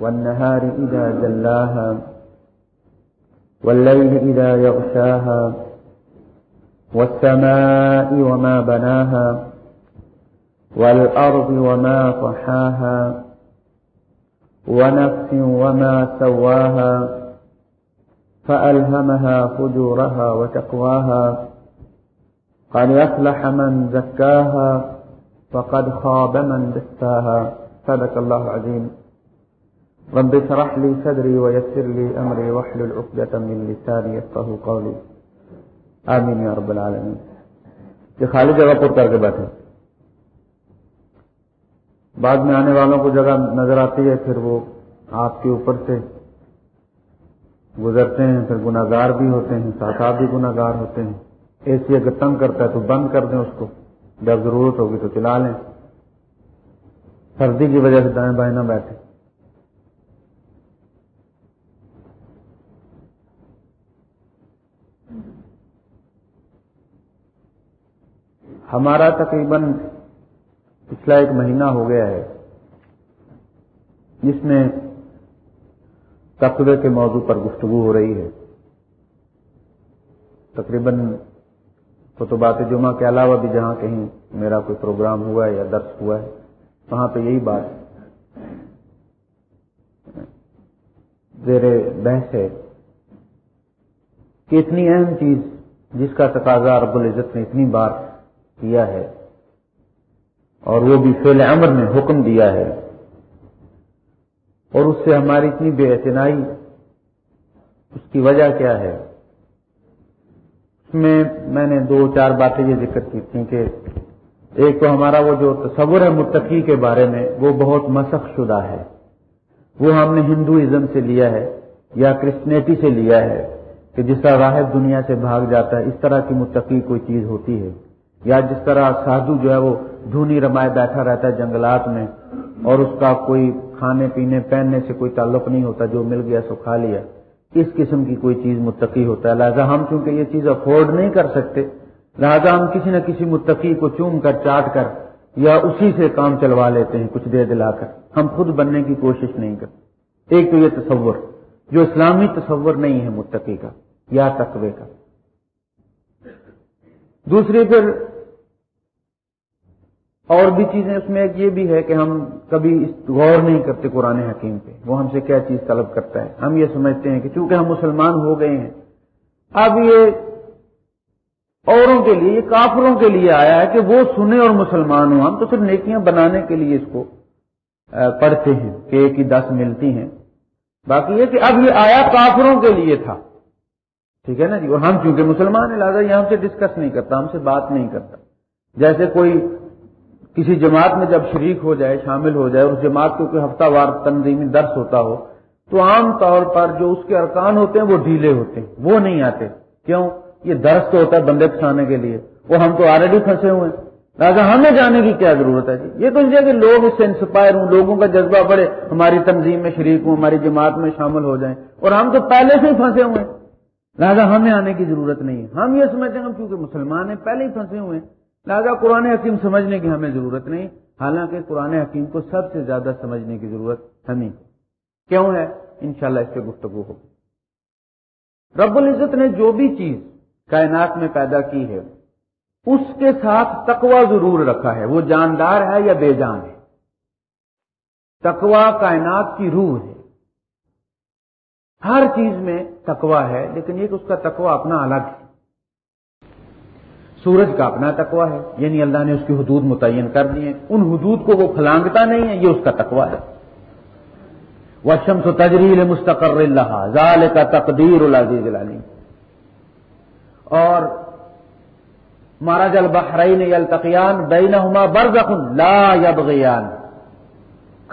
والنهار إذا جلاها، والليل إذا يغشاها، والسماء وما بناها، والأرض وما طحاها، ونفس وما سواها، فألهمها فجورها وتقواها، قد يفلح من زكاها، فقد خاب من دساها. صدق الله عظيم رب اشرح لي صدري ويسر لي أمري واحلل عقدة من لساني يفقه قولي. آمين يا رب العالمين. یہ خالی جگہ پر کر کے بیٹھے بعد میں آنے والوں کو جگہ نظر آتی ہے، پھر وہ آپ کے اوپر سے گزرتے ہیں، پھر گناگار بھی ہوتے ہیں، ساتھ آپ بھی گناگار ہوتے ہیں۔ اے سی اگر تنگ کرتا ہے تو بند کر دیں اس کو۔ جب ضرورت ہوگی تو چلا لیں۔ سردی کی وجہ سے دائیں بائیں نہ بیٹھے ہمارا تقریباً پچھلا ایک مہینہ ہو گیا ہے جس میں تقوی کے موضوع پر گفتگو ہو رہی ہے۔ تقریباً خطبات جمعہ کے علاوہ بھی جہاں کہیں میرا کوئی پروگرام ہوا ہے یا درس ہوا ہے، وہاں پہ یہی بات زیر بحث ہے کہ اتنی اہم چیز جس کا تقاضا رب العزت نے اتنی بار کیا ہے اور وہ بھی فیل عمر نے حکم دیا ہے اور اس سے ہماری اتنی بے اعتنائی اس کی وجہ کیا ہے اس میں میں نے دو چار باتیں یہ ذکر کی تھیں کہ ایک تو ہمارا وہ جو تصور ہے متقی کے بارے میں وہ بہت مسخ شدہ ہے وہ ہم نے ہندوازم سے لیا ہے یا کرسچنیٹی سے لیا ہے کہ جس طرح راہب دنیا سے بھاگ جاتا ہے اس طرح کی متقی کوئی چیز ہوتی ہے یا جس طرح سادھو جو ہے وہ دھونی رمائے بیٹھا رہتا ہے جنگلات میں اور اس کا کوئی کھانے پینے پہننے سے کوئی تعلق نہیں ہوتا، جو مل گیا سو کھا لیا۔ اس قسم کی کوئی چیز متقی ہوتا ہے۔ لہٰذا ہم چونکہ یہ چیز افورڈ نہیں کر سکتے، لہذا ہم کسی نہ کسی متقی کو چوم کر، چاٹ کر یا اسی سے کام چلوا لیتے ہیں، کچھ دے دلا کر۔ ہم خود بننے کی کوشش نہیں کرتے۔ ایک تو یہ تصور، جو اسلامی تصور نہیں ہے متقی کا، یا تقوی کا۔ دوسری پھر اور بھی چیزیں اس میں ایک یہ بھی ہے کہ ہم کبھی غور نہیں کرتے قرآن حکیم پہ۔ وہ ہم سے کیا چیز طلب کرتا ہے؟ ہم یہ سمجھتے ہیں کہ چونکہ ہم مسلمان ہو گئے ہیں، اب یہ اوروں کے لیے، یہ کافروں کے لیے آیا ہے کہ وہ سنیں اور مسلمان ہوں۔ ہم تو صرف نیکیاں بنانے کے لیے اس کو پڑھتے ہیں کہ ایک ہی دس ملتی ہیں۔ باقی یہ کہ اب یہ آیا کافروں کے لیے تھا۔ ٹھیک ہے نا جی؟ اور ہم چونکہ مسلمان ہیں، لہٰذا یہ ہم سے ڈسکس نہیں کرتا، ہم سے بات نہیں کرتا۔ جیسے کوئی کسی جماعت میں جب شریک ہو جائے، شامل ہو جائے اس جماعت کو کوئی ہفتہ وار تنظیمی درس ہوتا ہو، تو عام طور پر جو اس کے ارکان ہوتے ہیں، وہ ڈھیلے ہوتے ہیں، وہ نہیں آتے۔ کیوں؟ یہ درس تو ہوتا ہے بندے پھنسانے کے لیے۔ وہ ہم تو آلریڈی پھنسے ہوئے ہیں۔ لہٰذا ہمیں جانے کی کیا ضرورت ہے جی؟ یہ تو کہ لوگ اس سے انسپائر ہوں، لوگوں کا جذبہ بڑھے، ہماری تنظیم میں شریک ہوں، ہماری جماعت میں شامل ہو جائیں۔ اور ہم تو پہلے سے ہی پھنسے ہوئے ہیں۔ لہٰذا ہمیں آنے کی ضرورت نہیں ہے۔ ہم یہ سمجھتے ہیں کیونکہ مسلمان ہیں، پہلے ہی پھنسے ہوئے ہیں۔ لہٰذا قرآن حکیم سمجھنے کی ہمیں ضرورت نہیں، حالانکہ قرآن حکیم کو سب سے زیادہ سمجھنے کی ضرورت ہمیں کیوں ہے؟ انشاءاللہ اس پہ گفتگو ہو رب العزت نے جو بھی چیز کائنات میں پیدا کی ہے، اس کے ساتھ تقوا ضرور رکھا ہے۔ وہ جاندار ہے یا بے جان ہے؟ تقوا کائنات کی روح ہے۔ ہر چیز میں تقوا ہے، لیکن ایک اس کا تقوا اپنا الگ ہے۔ سورج کا اپنا تقوا ہے یعنی اللہ نے اس کی حدود متعین کر دی ہیں۔ ان حدود کو وہ پھلانگتا نہیں ہے، یہ اس کا تقوا ہے۔ وشم تجریل مستقر اللہ ظال کا تقدیر العزیز العلیم اور مہاراج البحرین یلتقیان بینہما برزخ لا یبغیان۔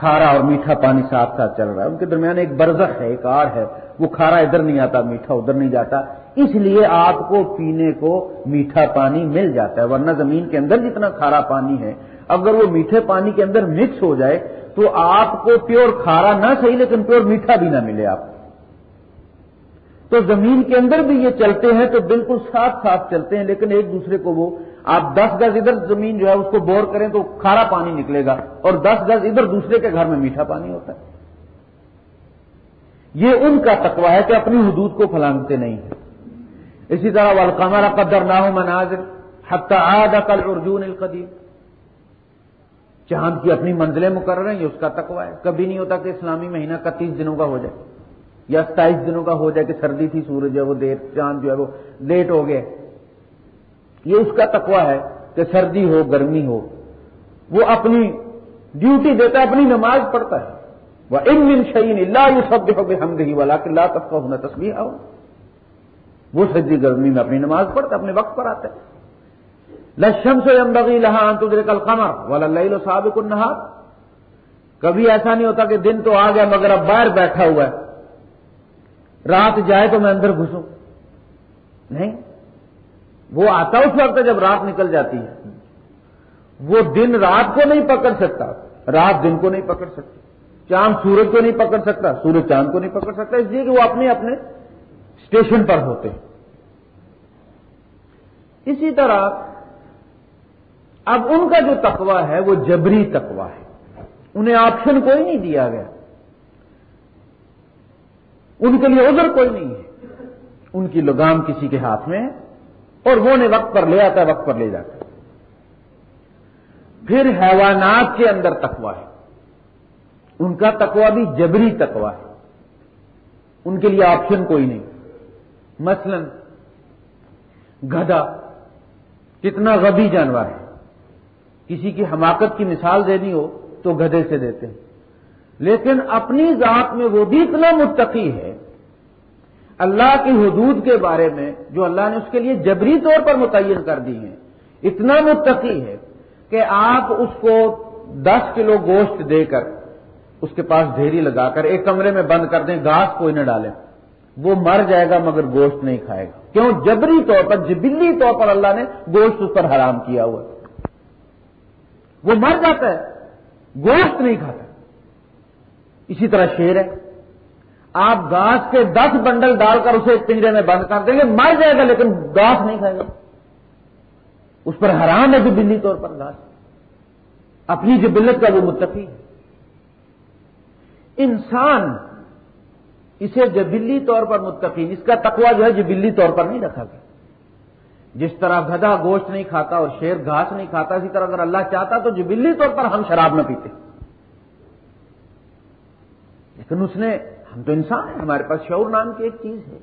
کھارا اور میٹھا پانی ساتھ ساتھ چل رہا ہے۔ ان کے درمیان ایک برزخ ہے، ایک آر ہے۔ وہ کھارا ادھر نہیں آتا، میٹھا ادھر نہیں جاتا۔ اس لیے آپ کو پینے کو میٹھا پانی مل جاتا ہے، ورنہ زمین کے اندر جتنا کھارا پانی ہے، اگر وہ میٹھے پانی کے اندر مکس ہو جائے تو آپ کو پیور کھارا نہ صحیح، لیکن پیور میٹھا بھی نہ ملے آپ تو زمین کے اندر بھی یہ چلتے ہیں تو بالکل ساتھ ساتھ چلتے ہیں، لیکن ایک دوسرے کو وہ آپ دس گز ادھر زمین جو ہے اس کو بور کریں تو کھارا پانی نکلے گا اور دس گز ادھر دوسرے کے گھر میں میٹھا پانی ہوتا ہے۔ یہ ان کا تقوی ہے کہ اپنی حدود کو پھلانگتے نہیں ہیں۔ اسی طرح والقمر قدر نہ ہو مناظر حتى عاد کل ارجون القدیم چاند کی اپنی منزلیں مقرر ہیں، یہ اس کا تقوی ہے۔ کبھی نہیں ہوتا کہ اسلامی مہینہ اکتیس دنوں کا ہو جائے یا ستائیس دنوں کا ہو جائے کہ سردی تھی، سورج ہے، وہ دیر، چاند جو ہے وہ لیٹ ہو گئے۔ یہ اس کا تقوی ہے کہ سردی ہو، گرمی ہو۔ وہ اپنی ڈیوٹی دیتا ہے، اپنی نماز پڑھتا ہے۔ وہ ان شعین اللہ یہ سب دیکھو گے ہم گئی والا کہ اللہ تب کا ہونا تصویر آؤ وہ سردی، گرمی میں اپنی نماز پڑھتا ہے، اپنے وقت پر آتا ہے۔ لشم سے امبغی لہا انتظر کل قمر والا لو صاحب کن کبھی ایسا نہیں ہوتا کہ دن تو آ گیا مگر اب باہر بیٹھا ہوا ہے۔ رات جائے تو میں اندر گھسوں۔ نہیں۔ وہ آتا اس وقت جب رات نکل جاتی ہے۔ وہ دن رات کو نہیں پکڑ سکتا، رات دن کو نہیں پکڑ سکتی چاند سورج کو نہیں پکڑ سکتا، سورج چاند کو نہیں پکڑ سکتا۔ اس لیے کہ وہ اپنے اپنے اسٹیشن پر ہوتے ہیں۔ اسی طرح اب ان کا جو تقوی ہے، وہ جبری تقوی ہے۔ انہیں آپشن کوئی نہیں دیا گیا۔ ان کے لیے عذر کوئی نہیں ہے۔ ان کی لگام کسی کے ہاتھ میں اور وہ انہیں وقت پر لے آتا ہے، وقت پر لے جاتا ہے۔ پھر حیوانات کے اندر تقوی ہے۔ ان کا تقوی بھی جبری تقوی ہے۔ ان کے لیے آپشن کوئی نہیں۔ مثلا گدا کتنا غبی جانور ہے۔ کسی کی حماقت کی مثال دینی ہو تو گدے سے دیتے ہیں۔ لیکن اپنی ذات میں وہ بھی اتنا متقی ہے اللہ کی حدود کے بارے میں جو اللہ نے اس کے لیے جبری طور پر متعین کر دی ہیں، اتنا متقی ہے کہ آپ اس کو دس کلو گوشت دے کر اس کے پاس ڈھیری لگا کر ایک کمرے میں بند کر دیں، گھاس کوئی نہ ڈالیں وہ مر جائے گا مگر گوشت نہیں کھائے گا۔ کیوں؟ جبری طور پر، جبلی طور پر اللہ نے گوشت اس پر حرام کیا ہوا۔ وہ مر جاتا ہے، گوشت نہیں کھاتا۔ اسی طرح شیر ہے۔ آپ گاس کے دس بنڈل ڈال کر اسے پنجرے میں بند کر دیں گے، مر جائے گا، لیکن گاس نہیں کھائے گا۔ اس پر حرام ہے جبلی طور پر گاس اپنی جبلت کا وہ متفق ہے۔ انسان اسے جبلی طور پر متفق اس کا تقوی جو ہے جبلی طور پر نہیں رکھا گیا۔ جس طرح گدا گوشت نہیں کھاتا اور شیر گھاس نہیں کھاتا، اسی طرح اگر اللہ چاہتا تو جبلی طور پر ہم شراب نہ پیتے۔ لیکن اس نے ہم تو انسان ہیں، ہمارے پاس شعور نام کی ایک چیز ہے۔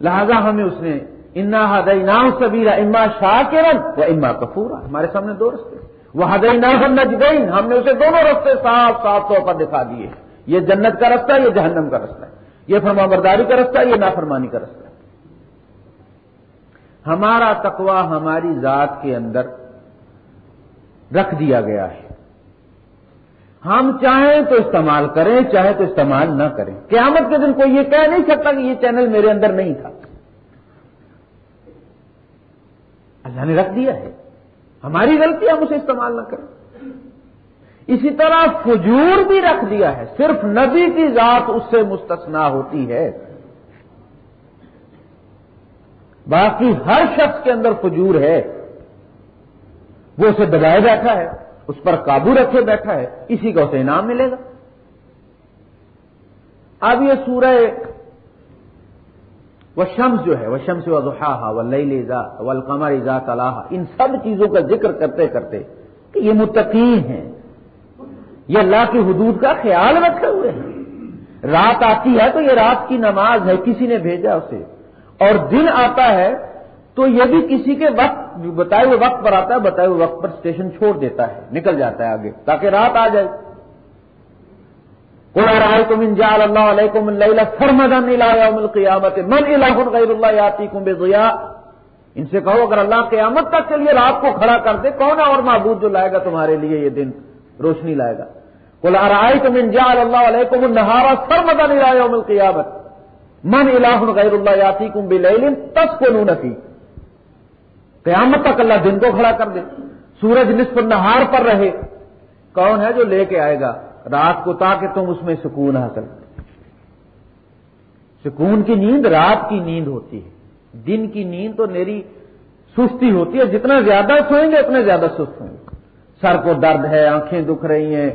لہذا ہمیں اس نے انا ہدئی نام سبیرا اما شاہ کے رنگ اما کپورا ہمارے سامنے دو رستے وہ ہدئی نام نجدین ہم نے اسے دونوں رستے صاف صاف طور پر دکھا دیے یہ جنت کا رستہ یہ جہنم کا رستہ ہے۔ یہ فرما برداری کا رستہ یہ نافرمانی کا رستہ ہے۔ ہمارا تقوی ہماری ذات کے اندر رکھ دیا گیا ہے۔ ہم چاہیں تو استعمال کریں چاہے تو استعمال نہ کریں۔ قیامت کے دن کوئی یہ کہہ نہیں سکتا کہ یہ چینل میرے اندر نہیں تھا۔ اللہ نے رکھ دیا ہے۔ ہماری غلطی ہم اسے استعمال نہ کریں۔ اسی طرح فجور بھی رکھ دیا ہے۔ صرف نبی کی ذات اس سے مستثنا ہوتی ہے۔ باقی ہر شخص کے اندر فجور ہے۔ وہ اسے دبائے بیٹھا ہے۔ اس پر قابو رکھے بیٹھا ہے، اسی کا اسے انعام ملے گا۔ اب یہ سورہ وہ شمس جو ہے وہ شمس و دہا و لئی و طلاح ان سب چیزوں کا ذکر کرتے کرتے کہ یہ متقین ہیں۔ یہ اللہ کی حدود کا خیال رکھے ہوئے ہیں۔ رات آتی ہے تو یہ رات کی نماز ہے، کسی نے بھیجا اسے۔ اور دن آتا ہے تو یہ بھی کسی کے وقت بتائے ہوئے وقت پر آتا ہے، بتائے ہوئے وقت پر اسٹیشن چھوڑ دیتا ہے، نکل جاتا ہے آگے، تاکہ رات آ جائے۔ کوئی رائے تم انجال اللہ علیہ اللہ فرمدن قیامت من اللہ غیر اللہ آتی کم بے ان سے کہو، اگر اللہ قیامت تک کے لیے رات کو کھڑا کر دے، کون اور معبود جو لائے گا تمہارے لیے یہ دن؟ روشنی لائے گا۔ کوئی رائے تم انجال اللہ علیہ نہارا فرمدن مل قیامت من الہ غیر اللہ یاتی کم بل تس کو قیامت تک اللہ دن کو کھڑا کر دے۔ سورج نصف نہار پر رہے۔ کون ہے جو لے کے آئے گا؟ رات کو تاکہ تم اس میں سکون حاصل سکون کی نیند رات کی نیند ہوتی ہے۔ دن کی نیند تو میری سستی ہوتی ہے۔ جتنا زیادہ سوئیں گے اتنے زیادہ سست ہوں گے۔ سر کو درد ہے، آنکھیں دکھ رہی ہیں،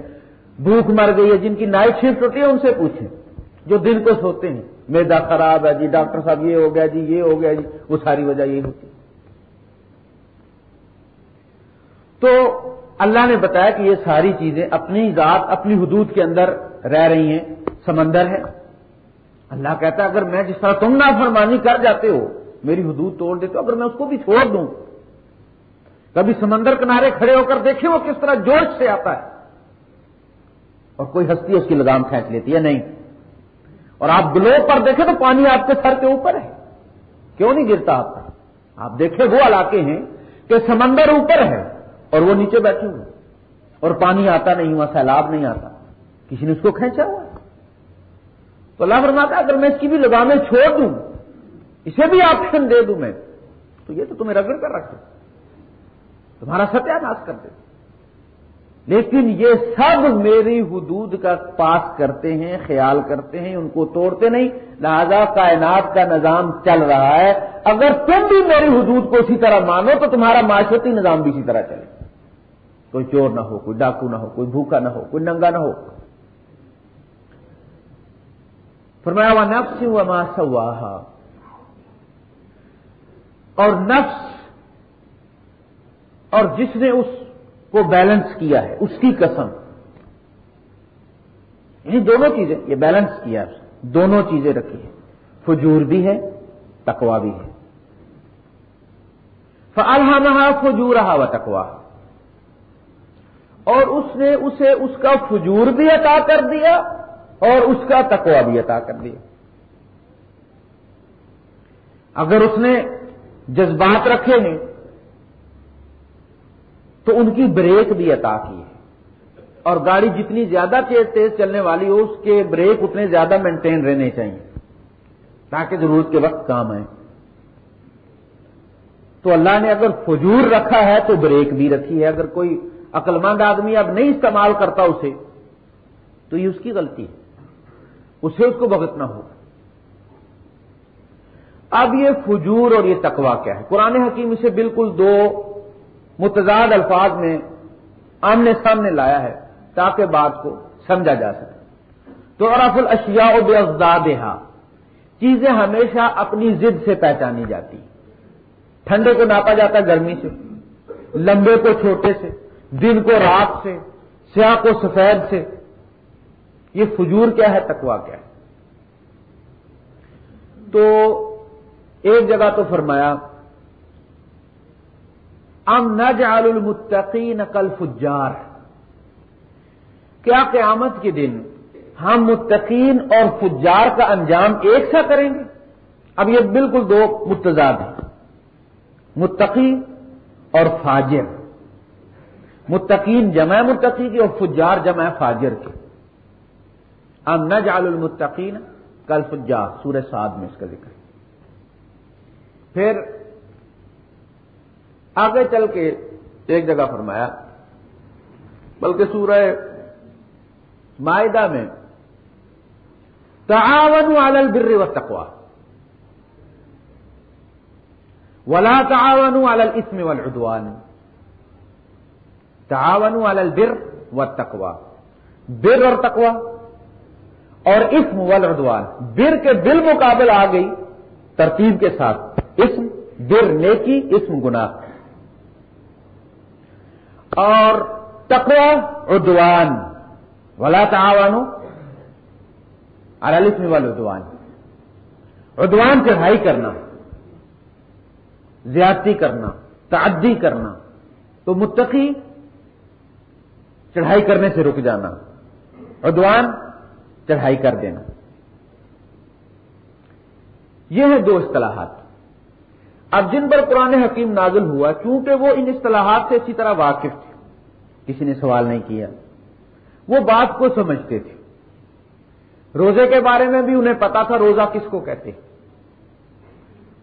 بھوک مر گئی ہے۔ جن کی نائٹ شفٹ ہوتی ہے، ان سے پوچھیں۔ جو دن کو سوتے ہیں، میدا خراب ہے جی ڈاکٹر صاحب یہ ہو گیا جی یہ ہو گیا جی وہ ساری وجہ یہ ہوتی ہے۔ تو اللہ نے بتایا کہ یہ ساری چیزیں اپنی ذات، اپنی حدود کے اندر رہ رہی ہیں، سمندر ہے۔ اللہ کہتا ہے، اگر میں جس طرح تم نہ فرمانی کر جاتے ہو، میری حدود توڑ دیتے ہو، اگر میں اس کو بھی چھوڑ دوں۔ کبھی سمندر کنارے کھڑے ہو کر دیکھیں وہ کس طرح جوش سے آتا ہے۔ اور کوئی ہستی اس کی لگام کھینچ لیتی ہے؟ نہیں۔ اور آپ گلو پر دیکھیں تو پانی آپ کے سر کے اوپر ہے۔ کیوں نہیں گرتا آپ کا آپ دیکھیں وہ علاقے ہیں کہ سمندر اوپر ہے۔ اور وہ نیچے بیٹھے ہوئے اور پانی آتا نہیں ہوا، سیلاب نہیں آتا۔ کسی نے اس کو کھینچا ہوا؟ تو اللہ فرماتا اگر میں اس کی بھی لگامیں چھوڑ دوں، اسے بھی آپشن دے دوں میں، تو یہ تو تمہیں رگڑ کر رکھ تمہارا ستیہ ناش کر دے۔ لیکن یہ سب میری حدود کا پاس کرتے ہیں، خیال کرتے ہیں، ان کو توڑتے نہیں۔ لہذا کائنات کا نظام چل رہا ہے۔ اگر تم بھی میری حدود کو اسی طرح مانو، تو تمہارا معاشرتی نظام بھی اسی طرح چلے۔ کوئی چور نہ ہو، کوئی ڈاکو نہ ہو، کوئی بھوکا نہ ہو، کوئی ننگا نہ ہو۔ فرمایا ہوا نفس ہوا ماس اور نفس اور جس نے اس کو بیلنس کیا ہے، اس کی قسم۔ یعنی دونوں چیزیں، یہ بیلنس کیا ہے، دونوں چیزیں رکھی ہیں۔ فجور بھی ہے تکوا بھی ہے۔ فالحمہ فجور و تکوا اور اس نے اسے اس کا فجور بھی عطا کر دیا اور اس کا تکوا بھی عطا کر دیا۔ اگر اس نے جذبات رکھے ہیں، تو ان کی بریک بھی عطا کی ہے۔ اور گاڑی جتنی زیادہ تیز تیز چلنے والی ہو، اس کے بریک اتنے زیادہ مینٹین رہنے چاہیے، تاکہ ضرورت کے وقت کام آئے۔ تو اللہ نے اگر فجور رکھا ہے، تو بریک بھی رکھی ہے۔ اگر کوئی عقل مند آدمی اب نہیں استعمال کرتا اسے، تو یہ اس کی غلطی ہے۔ اسے اس کو بھگتنا ہوگا۔ اب یہ فجور اور یہ تقوا کیا ہے؟ قرآن حکیم اسے بالکل دو متضاد الفاظ میں آمنے سامنے لایا ہے تاکہ بات کو سمجھا جا سکے۔ تو ارف الشیا و بے افزاد چیزیں ہمیشہ اپنی ضد سے پہچانی جاتی۔ ٹھنڈے کو ناپا جاتا گرمی سے، لمبے کو چھوٹے سے۔ دن کو رات سے سیاہ کو سفید سے۔ یہ فجور کیا ہے تکوا کیا ہے۔ تو ایک جگہ تو فرمایا، ام نجعل المتقین کل فجار کیا قیامت کے دن ہم متقین اور فجار کا انجام ایک سا کریں گے؟ اب یہ بالکل دو متضاد ہیں۔ متقی اور فاجر۔ متقین جمع متقی کی اور فجار جمع فاجر کی۔ ام نجعل المتقین کل فجار، سورہ سعد میں اس کا ذکر۔ پھر آگے چل کے ایک جگہ فرمایا، بلکہ سورہ معاہدہ میں تعاون علی البر والتقوى ولا تعاونوا على الاثم والعدوان۔ تعاون علی البر والتقوى. بر اور تقوا اور اسم والعدوان. بر کے بل مقابل آ گئی، ترتیب کے ساتھ. اسم بر، نیکی، اسم گناہ. اور تقوا ادوان ولا تعاون السم وال ادوان چڑھائی کرنا، زیادتی کرنا، تعدی کرنا. تو متقی چڑھائی کرنے سے رک جانا ادوان چڑھائی کر دینا۔ یہ ہے دو اصطلاحات۔ اب جن پر قرآن حکیم نازل ہوا کیونکہ وہ ان اصطلاحات سے اچھی طرح واقف تھے، کسی نے سوال نہیں کیا، وہ بات کو سمجھتے تھے۔ روزے کے بارے میں بھی انہیں پتا تھا روزہ کس کو کہتے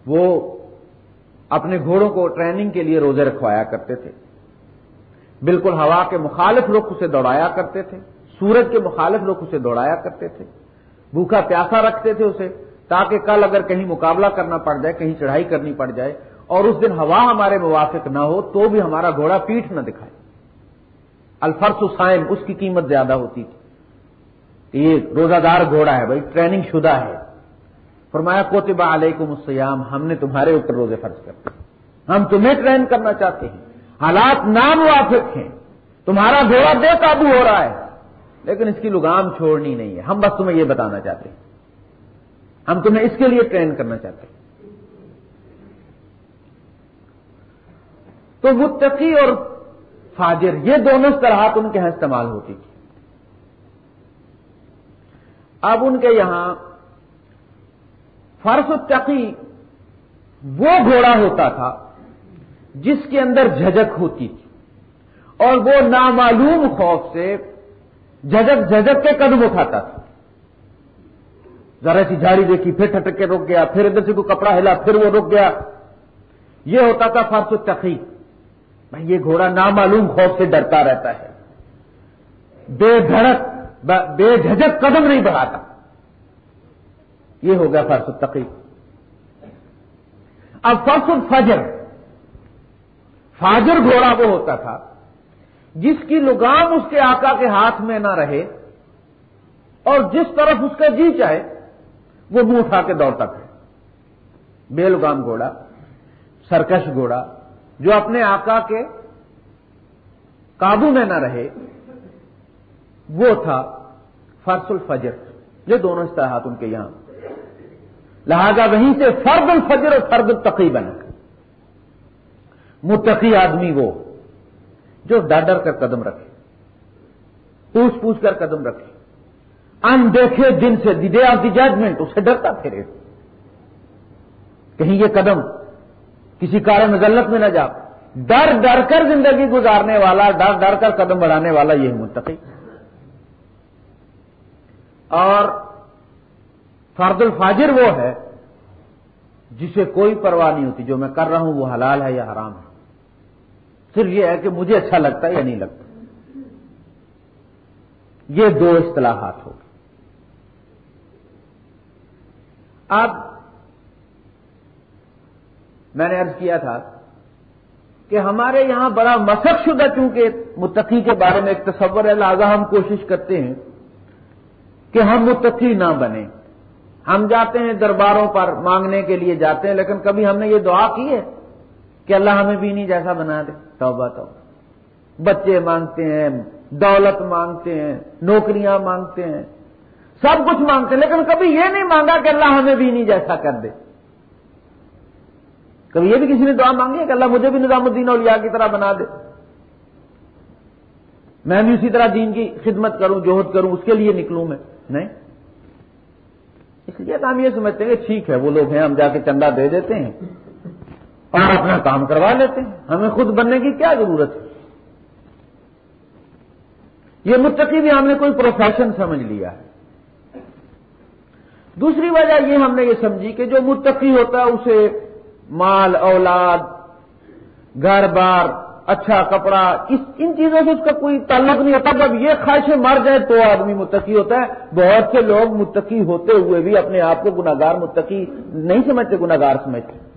وہ اپنے گھوڑوں کو ٹریننگ کے لیے روزے رکھوایا کرتے تھے۔ بالکل ہوا کے مخالف رخ اسے دوڑایا کرتے تھے، سورج کے مخالف رخ اسے دوڑایا کرتے تھے۔ بھوکا پیاسا رکھتے تھے اسے، تاکہ کل اگر کہیں مقابلہ کرنا پڑ جائے، کہیں چڑھائی کرنی پڑ جائے، اور اس دن ہوا ہمارے موافق نہ ہو تو بھی ہمارا گھوڑا پیٹھ نہ دکھائے۔ الفرس حسائن اس کی قیمت زیادہ ہوتی تھی۔ یہ روزہ دار گھوڑا ہے بھائی، ٹریننگ شدہ ہے۔ فرمایا، کوتبہ علیکم السیام ہم نے تمہارے اوپر روزے فرض کرتے ہم تمہیں ٹرین کرنا چاہتے ہیں۔ حالات ناموافق ہیں۔ تمہارا گھوڑا بے قابو ہو رہا ہے، لیکن اس کی لگام چھوڑنی نہیں ہے۔ ہم بس تمہیں یہ بتانا چاہتے ہیں۔ ہم تمہیں اس کے لیے ٹرین کرنا چاہتے ہیں۔ تو متقی اور فاجر، یہ دونوں طرح ان کے یہاں استعمال ہوتی تھی۔ اب ان کے یہاں فرش التقی وہ گھوڑا ہوتا تھا جس کے اندر جھجک ہوتی تھی اور وہ نامعلوم خوف سے جھجک جھجک کے قدم اٹھاتا تھا۔ ذرا سی جھاڑی دیکھی، پھر ٹھٹک کے رک گیا، پھر ادھر سے کوئی کپڑا ہلا، پھر وہ رک گیا۔ یہ ہوتا تھا فرس التقی۔ بھائی، یہ گھوڑا نامعلوم خوف سے ڈرتا رہتا ہے۔ بے دھڑک، بے جھجک قدم نہیں بڑھاتا۔ یہ ہو گیا فرس التقی۔ اب فرس الفجر۔ فاجر گھوڑا وہ ہوتا تھا جس کی لگام اس کے آقا کے ہاتھ میں نہ رہے اور جس طرف اس کا جی چاہے، وہ منہ اٹھا کے دوڑتا پھر بے لگام گھوڑا، سرکش گھوڑا، جو اپنے آقا کے قابو میں نہ رہے، وہ تھا فرس الفجر۔ یہ دونوں استعمال ان کے یہاں۔ لہذا وہیں سے فرد الفجر اور فرد التقی بنا متقی آدمی وہ جو ڈر ڈر کر قدم رکھے، پوچھ پوچھ کر قدم رکھے۔ ان دیکھے دن سے the day of the judgement اسے ڈرتا پھرے۔ کہیں یہ قدم کسی کار مزلت میں نہ جا۔ ڈر ڈر کر زندگی گزارنے والا، ڈر ڈر کر قدم بڑھانے والا یہ متقی۔ اور فرد الفاجر وہ ہے جسے کوئی پرواہ نہیں ہوتی، جو میں کر رہا ہوں وہ حلال ہے یا حرام ہے۔ صرف یہ ہے کہ مجھے اچھا لگتا ہے یا نہیں لگتا یہ دو اصطلاحات ہو گئے۔ اب میں نے ارض کیا تھا کہ ہمارے یہاں بڑا مسق شدہ چونکہ متقی کے بارے میں ایک تصور ہے، لہذا ہم کوشش کرتے ہیں کہ ہم متقی نہ بنیں۔ ہم جاتے ہیں درباروں پر مانگنے کے لیے جاتے ہیں، لیکن کبھی ہم نے یہ دعا کی ہے کہ اللہ ہمیں بھی نہیں جیسا بنا دے۔ توبہ تو بچے مانگتے ہیں، دولت مانگتے ہیں، نوکریاں مانگتے ہیں۔ سب کچھ مانگتے ہیں، لیکن کبھی یہ نہیں مانگا کہ اللہ ہمیں بھی نہیں جیسا کر دے۔ کبھی یہ بھی کسی نے دعا مانگی ہے کہ اللہ مجھے بھی نظام الدین اولیاء کی طرح بنا دے۔ میں بھی اسی طرح دین کی خدمت کروں، جوہد کروں، اس کے لیے نکلوں میں۔ نہیں۔ اس لیے تو ہم یہ سمجھتے ہیں کہ ٹھیک ہے، وہ لوگ ہیں، ہم جا کے چندہ دے دیتے ہیں۔ اور اپنا کام کروا لیتے ہیں۔ ہمیں خود بننے کی کیا ضرورت ہے؟ یہ متقی بھی ہم نے کوئی پروفیشن سمجھ لیا۔ ہے دوسری وجہ یہ ہم نے یہ سمجھی کہ جو متقی ہوتا ہے، اسے مال، اولاد، گھر بار اچھا کپڑا، اس ان چیزوں سے اس کا کوئی تعلق نہیں ہوتا۔ جب یہ خواہشیں مر جائے تو آدمی متقی ہوتا ہے۔ بہت سے لوگ متقی ہوتے ہوئے بھی اپنے آپ کو گناگار متقی نہیں سمجھتے گناگار سمجھتے۔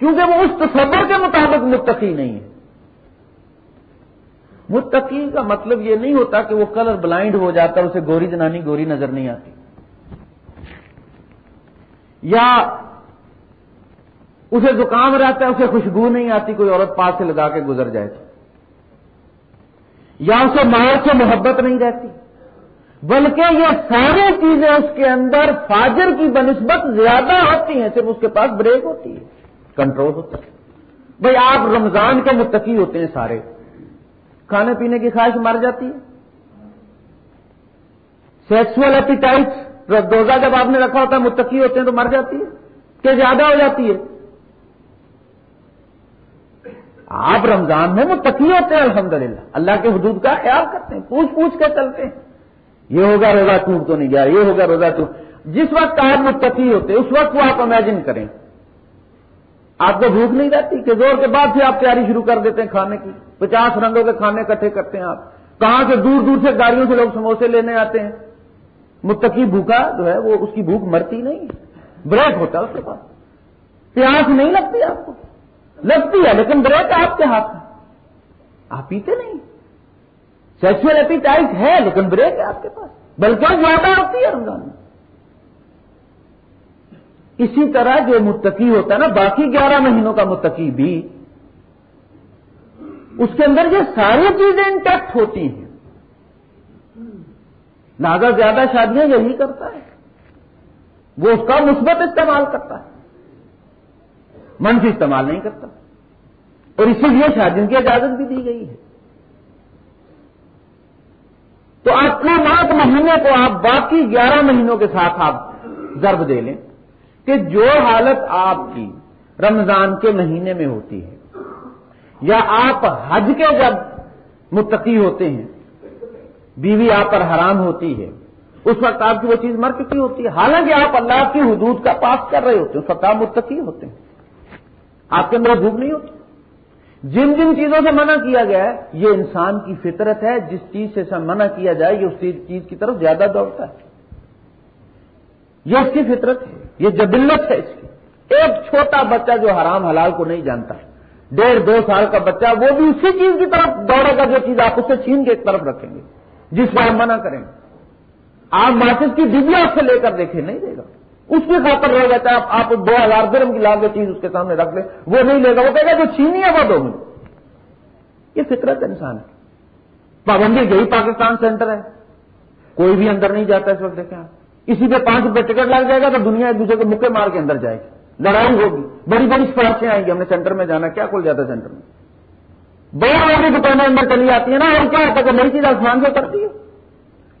کیونکہ وہ اس تصور کے مطابق متقی نہیں ہے۔ متقی کا مطلب یہ نہیں ہوتا کہ وہ کلر بلائنڈ ہو جاتا ہے، اسے گوری جنانی، گوری نظر نہیں آتی۔ یا اسے زکام رہتا ہے، اسے خوشبو نہیں آتی، کوئی عورت پاس سے لگا کے گزر جائے تو۔ یا اسے ماہر سے محبت نہیں رہتی۔ بلکہ یہ ساری چیزیں اس کے اندر فاجر کی بنسبت زیادہ ہوتی ہیں، صرف اس کے پاس بریک ہوتی ہے۔ کنٹرول ہوتا ہے۔ بھائی آپ رمضان کے متقی ہوتے ہیں سارے۔ کھانے پینے کی خواہش مر جاتی ہے۔ سیکسل ایپیٹائٹ روزہ جب آپ نے رکھا ہوتا ہے متقی ہوتے ہیں تو مر جاتی ہے۔ کہ زیادہ ہو جاتی ہے۔ آپ رمضان میں متقی ہوتے ہیں، الحمدللہ۔ اللہ کے حدود کا خیال کرتے ہیں، پوچھ پوچھ کے چلتے ہیں۔ یہ ہوگا روزہ ٹوٹ تو نہیں گیا، یہ ہوگا روزہ ٹوٹ۔ جس وقت آپ متقی ہوتے اس وقت وہ آپ امیجن کریں۔ آپ کو بھوک نہیں رہتی کہ زور کے بعد سے آپ تیاری شروع کر دیتے ہیں کھانے کی؟ پچاس رنگوں کے کھانے اکٹھے کرتے ہیں آپ۔ کہاں سے دور دور سے گاڑیوں سے لوگ سموسے لینے آتے ہیں؟ متقی بھوکا جو ہے وہ اس کی بھوک مرتی نہیں۔ بریک ہوتا ہے اس کے پاس۔ پیاس نہیں لگتی آپ کو؟ لگتی ہے لیکن بریک آپ کے ہاتھ میں۔ آپ پیتے نہیں۔ سیکچل ایپیٹائٹ ہے لیکن بریک ہے آپ کے پاس۔ بلکہ زیادہ ہوتی ہے رمضان میں۔ اسی طرح جو متقی ہوتا ہے نا، باقی گیارہ مہینوں کا متقی بھی، اس کے اندر یہ ساری چیزیں انٹیکٹ ہوتی ہیں۔ لہذا زیادہ شادیاں یہی کرتا ہے۔ وہ اس کا مثبت استعمال کرتا ہے۔ منفی استعمال نہیں کرتا۔ اور اسی لیے شادیوں کی اجازت بھی دی گئی ہے۔ تو اپنے نات مہینے کو آپ باقی گیارہ مہینوں کے ساتھ آپ ضرب دے لیں۔ کہ جو حالت آپ کی رمضان کے مہینے میں ہوتی ہے، یا آپ حج کے جب متقی ہوتے ہیں، بیوی آپ پر حرام ہوتی ہے، اس وقت آپ کی وہ چیز مر چکی ہوتی ہے۔ حالانکہ آپ اللہ کی حدود کا پاس کر رہے ہوتے ہیں، اس وقت آپ متقی ہوتے ہیں۔ آپ کے اندر بھوک نہیں ہوتی۔ جن جن چیزوں سے منع کیا گیا ہے، یہ انسان کی فطرت ہے، جس چیز سے منع کیا جائے، یہ اس چیز کی طرف زیادہ دوڑتا ہے۔ یہ اس کی فطرت ہے۔ یہ جبلت ہے اس کی۔ ایک چھوٹا بچہ جو حرام حلال کو نہیں جانتا ڈیڑھ دو سال کا بچہ وہ بھی اسی چیز کی طرف دوڑے گا جو چیز آپ اسے چھین کے ایک طرف رکھیں گے، جس کو ہم منع کریں گے۔ آپ ماسک کی ڈبیا اس سے لے کر دیکھیں، نہیں دے گا۔ اس کی خاطر رہ جاتا ہے، آپ دو ہزار درم کی لاگے چیز اس کے سامنے رکھ لیں وہ نہیں لے گا۔ وہ کہے گا جو چھینی ہے وہ دو یہ فطرت انسان ہے۔ پابندی یہی پاکستان سینٹر ہے۔ کوئی بھی اندر نہیں جاتا اس وقت دیکھیں آپ۔ اسی پہ پانچ روپے ٹکٹ لگ جائے گا تو دنیا ایک دوسرے کو مکے مار کے اندر جائے گی۔ لڑائی ہوگی۔ بڑی بڑی سفارشیں آئیں گی۔ ہم نے سینٹر میں جانا کیا کھل جاتا ہے سینٹر میں؟ بڑی بڑی دکانیں اندر چلی آتی ہیں نا، اور کیا ہوتا ہے کہ نئی چیز آسمان سے کرتی ہے۔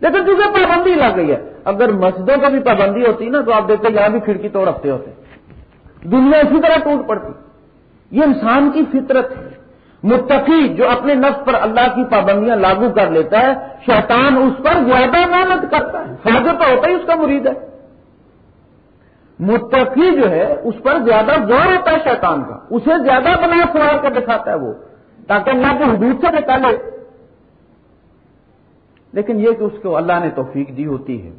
لیکن کیونکہ پابندی لگ گئی ہے۔ اگر مسجدوں کا بھی پابندی ہوتی نا، تو آپ دیکھتے یہاں بھی کھڑکی توڑ ہفتے ہوتے دنیا اسی طرح ٹوٹ پڑتی۔ یہ انسان کی فطرت ہے۔ متقی جو اپنے نفس پر اللہ کی پابندیاں لاگو کر لیتا ہے، شیطان اس پر زیادہ محنت کرتا ہے۔ فائدہ تو ہوتا ہی اس کا مرید ہے۔ متقی جو ہے، اس پر زیادہ زور ہوتا ہے شیطان کا۔ اسے زیادہ بنا سوار کر دکھاتا ہے وہ۔ تاکہ اللہ کے حدود سے نکالے لیکن یہ کہ اس کو اللہ نے توفیق دی ہوتی ہے۔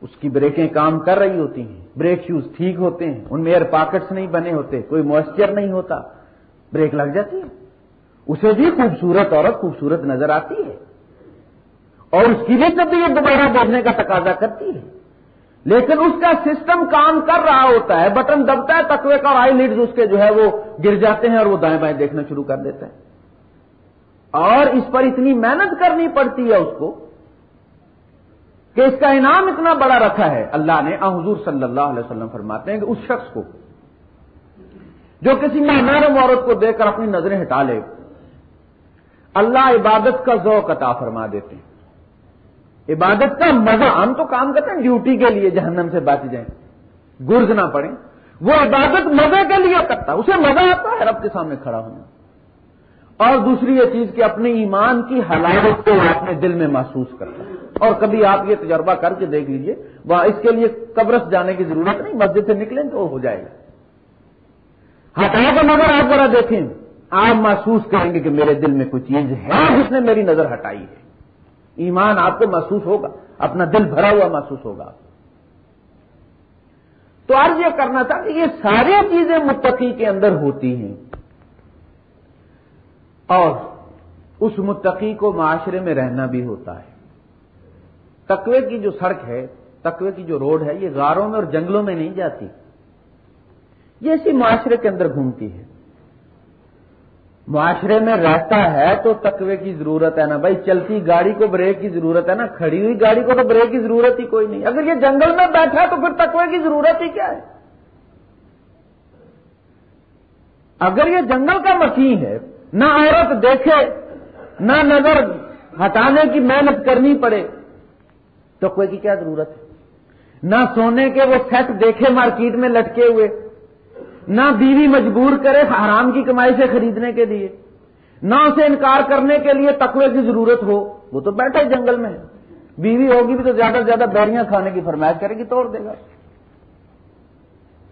اس کی بریکیں کام کر رہی ہوتی ہیں۔ بریک شوز ٹھیک ہوتے ہیں۔ ان میں ایئر پاکٹس نہیں بنے ہوتے۔ کوئی موئسچر نہیں ہوتا۔ بریک لگ جاتی ہے۔ اسے بھی خوبصورت عورت خوبصورت نظر آتی ہے۔ اور اس کی بھی طبیعت دوبارہ بڑھنے کا تقاضا کرتی ہے۔ لیکن اس کا سسٹم کام کر رہا ہوتا ہے، بٹن دبتا ہے، تقوی کا آئی لیڈز اس کے جو ہے وہ گر جاتے ہیں اور وہ دائیں بائیں دیکھنا شروع کر دیتے ہیں۔ اور اس پر اتنی محنت کرنی پڑتی ہے اس کو کہ اس کا انعام اتنا بڑا رکھا ہے۔ اللہ نے حضور صلی اللہ علیہ وسلم فرماتے ہیں کہ اس شخص کو جو کسی محنت عورت کو دیکھ کر اپنی نظریں ہٹا لے، اللہ عبادت کا ذوق عطا فرما دیتے ہیں۔ عبادت کا مزہ، ہم تو کام کرتے ہیں، ڈیوٹی کے لیے جہنم سے بچ جائیں، گرز نہ پڑے وہ عبادت مزے کے لیے کرتا، اسے مزہ آتا ہے، رب کے سامنے کھڑا ہونا۔ اور دوسری یہ چیز کہ اپنے ایمان کی حلاوت کو اپنے دل میں محسوس کرتا۔ ہے اور کبھی آپ یہ تجربہ کر کے دیکھ لیجیے، وہاں اس کے لیے قبرس جانے کی ضرورت نہیں، مسجد سے نکلیں تو ہو جائے گا۔ ہٹا کر نظر آپ ذرا دیکھیں۔ آپ محسوس کریں گے کہ میرے دل میں کوئی چیز ہے جس نے میری نظر ہٹائی ہے۔ ایمان آپ کو محسوس ہوگا اپنا دل بھرا ہوا محسوس ہوگا۔ تو آج یہ کرنا تھا کہ یہ ساری چیزیں متقی کے اندر ہوتی ہیں۔ اور اس متقی کو معاشرے میں رہنا بھی ہوتا ہے۔ تقوی کی جو سڑک ہے تقوی کی جو روڈ ہے یہ غاروں میں اور جنگلوں میں نہیں جاتی۔ یہ اسی معاشرے کے اندر گھومتی ہے۔ معاشرے میں رہتا ہے تو تقوی کی ضرورت ہے نا بھائی، چلتی گاڑی کو بریک کی ضرورت ہے نا، کھڑی ہوئی گاڑی کو تو بریک کی ضرورت ہی کوئی نہیں۔ اگر یہ جنگل میں بیٹھا تو پھر تقوی کی ضرورت ہی کیا ہے؟ اگر یہ جنگل کا مکین ہے، نہ عورت دیکھے، نہ نظر ہٹانے کی محنت کرنی پڑے تو کوئی کی کیا ضرورت ہے؟ نہ سونے کے وہ سیٹ دیکھے مارکیٹ میں لٹکے ہوئے۔ نہ بیوی مجبور کرے حرام کی کمائی سے خریدنے کے لیے، نہ اسے انکار کرنے کے لیے تقوی کی ضرورت ہو۔ وہ تو بیٹھا جنگل میں بیوی ہوگی بھی تو زیادہ سے زیادہ بیریاں کھانے کی فرمائش کرے گی، توڑ دے گا۔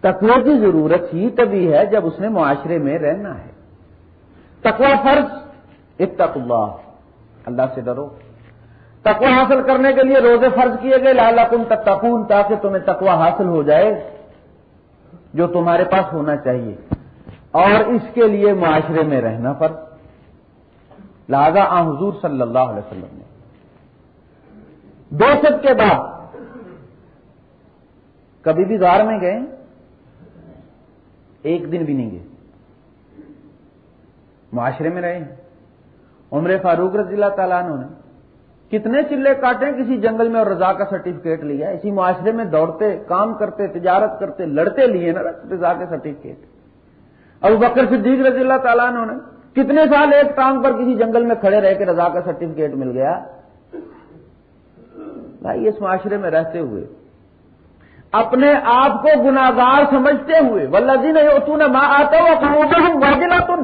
تقوی کی ضرورت ہی تبھی ہے جب اس نے معاشرے میں رہنا ہے۔ تقوا فرض، اتق اللہ۔ اللہ سے ڈرو۔ تقوا حاصل کرنے کے لیے روزے فرض کیے گئے لالا کن تکون تاکہ تمہیں تقوا حاصل ہو جائے۔ جو تمہارے پاس ہونا چاہیے۔ اور اس کے لیے معاشرے میں رہنا فرض۔ لہذا آ حضور صلی اللہ علیہ وسلم نے۔ دو کے بعد کبھی بھی غار میں گئے، ایک دن بھی نہیں گئے۔ معاشرے میں رہے۔ ہیں عمر فاروق رضی اللہ تعالیٰ نے کتنے چلے کاٹے کسی جنگل میں اور رضا کا سرٹیفکیٹ لیا اسی معاشرے میں دوڑتے، کام کرتے، تجارت کرتے، لڑتے لیے نا رضا کے سرٹیفکیٹ ابو بکر صدیق رضی اللہ تعالیٰ نے کتنے سال ایک ٹانگ پر کسی جنگل میں کھڑے رہ کے رضا کا سرٹیفکیٹ مل گیا؟ بھائی، اس معاشرے میں رہتے ہوئے، اپنے آپ کو گناگار سمجھتے ہوئے ولدین تو نہ ماں آتا ہوں تم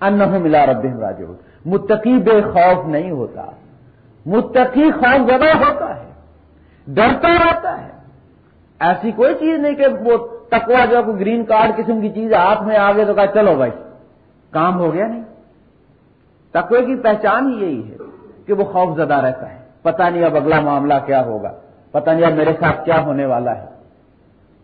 ان ملا رب راج متقی بے خوف نہیں ہوتا۔ متقی خوف زدہ ہوتا ہے، ڈرتا رہتا ہے۔ ایسی کوئی چیز نہیں کہ وہ تکوا جو کوئی گرین کارڈ قسم کی چیز ہاتھ میں آ گئے تو کہا چلو بھائی، کام ہو گیا نہیں۔ تکوے کی پہچان ہی یہی ہے کہ وہ خوف زدہ رہتا ہے۔ پتہ نہیں اب اگلا معاملہ کیا ہوگا۔ پتہ نہیں اب میرے ساتھ کیا ہونے والا ہے۔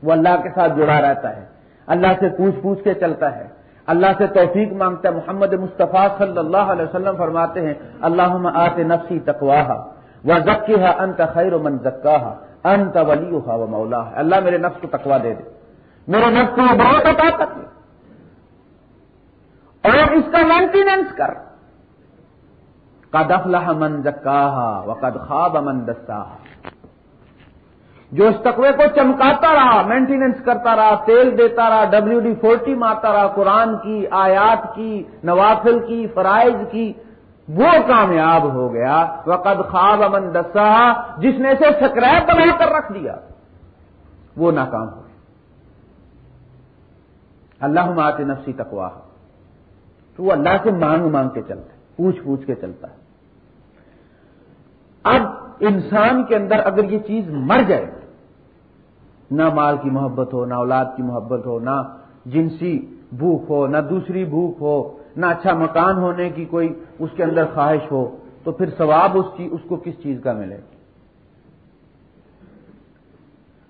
وہ اللہ کے ساتھ جڑا رہتا ہے۔ اللہ سے پوچھ پوچھ کے چلتا ہے۔ اللہ سے توفیق مانگتا ہے۔ محمد مصطفیٰ صلی اللہ علیہ وسلم فرماتے ہیں اللہ آتے نفسی تکواہ و ذکی ہے انت خیر و من زکا انت ولی و مولا اللہ میرے نفس کو تکوا دے دے۔ میرے نفس کو بہت طاقت ہے اور اس کا مینٹیننس کر۔ قد افلح من زکاہا وقد خواب من دستاہا جو اس تقوی کو چمکاتا رہا مینٹیننس کرتا رہا، تیل دیتا رہا ڈبلو ڈی فورٹی مارتا رہا، قرآن کی، آیات کی، نوافل کی، فرائض کی، وہ کامیاب ہو گیا۔ وقد خواب امن دسا جس نے اسے سکریب بنا کر رکھ دیا۔ وہ ناکام ہو گیا۔ اللہ مات نفسی تکوا تو وہ اللہ سے مانگ مانگ کے چلتا ہے، پوچھ پوچھ کے چلتا ہے۔ اب انسان کے اندر اگر یہ چیز مر جائے نہ مال کی محبت ہو، نہ اولاد کی محبت ہو، نہ جنسی بھوک ہو، نہ دوسری بھوک ہو، نہ اچھا مکان ہونے کی کوئی اس کے اندر خواہش ہو، تو پھر ثواب اس کی، اس کو کس چیز کا ملے؟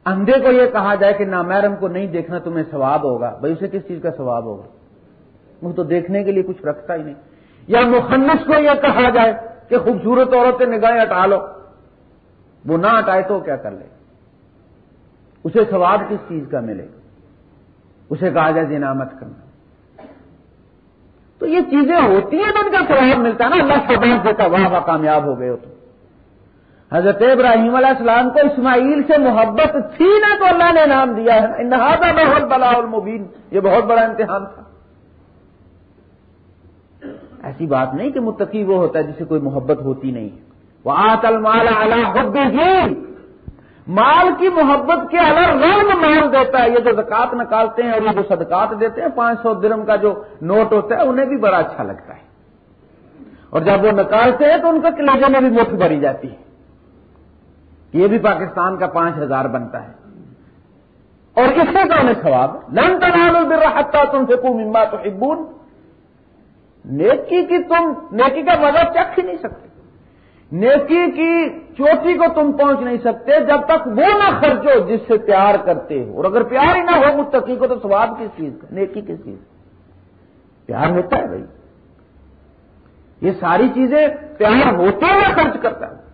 اندھے کو یہ کہا جائے کہ نامیرم کو نہیں دیکھنا تمہیں ثواب ہوگا، بھائی اسے کس چیز کا ثواب ہوگا؟ وہ تو دیکھنے کے لیے کچھ رکھتا ہی نہیں۔ یا مخنس کو یہ کہا جائے کہ خوبصورت عورتیں نگاہیں ہٹا لو، وہ نہ ہٹائے تو کیا کر لے؟ اسے ثواب کس چیز کا ملے گا؟ اسے کہا جائے دینامت کرنا تو یہ چیزیں ہوتی ہیں تو ان کا ثواب ملتا ہے نا۔ اللہ سبان سے واہ واہ، کامیاب ہو گئے ہو تو حضرت ابراہیم علیہ السلام کو اسماعیل سے محبت تھی نا تو اللہ نے نام دیا ہے۔ انہذا بہت بلا المبین۔ یہ بہت بڑا امتحان تھا۔ ایسی بات نہیں کہ متقی وہ ہوتا ہے جسے کوئی محبت ہوتی نہیں۔ وہ آتل مالا اللہ مال کی محبت کے الگ رنگ مال دیتا ہے۔ یہ جو زکات نکالتے ہیں اور یہ جو صدقات دیتے ہیں، پانچ سو درم کا جو نوٹ ہوتا ہے، انہیں بھی بڑا اچھا لگتا ہے۔ اور جب وہ نکالتے ہیں تو ان کا کلیجے میں بھی مفت بھری جاتی ہے۔ یہ بھی پاکستان کا پانچ ہزار بنتا ہے۔ اور کس سے کا انہیں سواب لن تنالو برحتا تم سے کو مما تو نیکی کی تم، نیکی کا مزہ چکھ ہی نہیں سکتے نیکی کی چوٹی کو تم پہنچ نہیں سکتے جب تک وہ نہ خرچو جس سے پیار کرتے ہو۔ اور اگر پیار ہی نہ ہو متقی کو تو سواب کس چیز کا؟ نیکی کس چیز پیار ہوتا ہے بھائی۔ یہ ساری چیزیں پیار ہوتے ہوئے خرچ کرتا ہے۔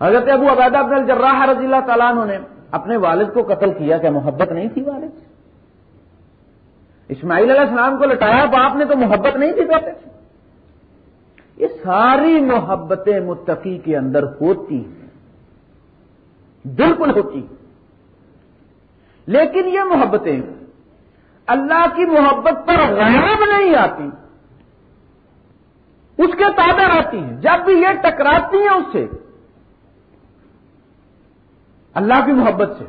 حضرت ابو عبیدہ عبد الجراح رضی اللہ تعالیٰ نے اپنے والد کو قتل کیا کہ محبت نہیں تھی والد؟ سے اسماعیل علیہ السلام کو لٹایا، باپ نے تو محبت نہیں تھی کہتے تھے۔ یہ ساری محبتیں متقی کے اندر ہوتی ہیں۔ بالکل ہوتی ہیں۔ لیکن یہ محبتیں اللہ کی محبت پر غالب نہیں آتی۔ اس کے تابع آتی ہیں۔ جب بھی یہ ٹکراتی ہیں اس سے اللہ کی محبت سے۔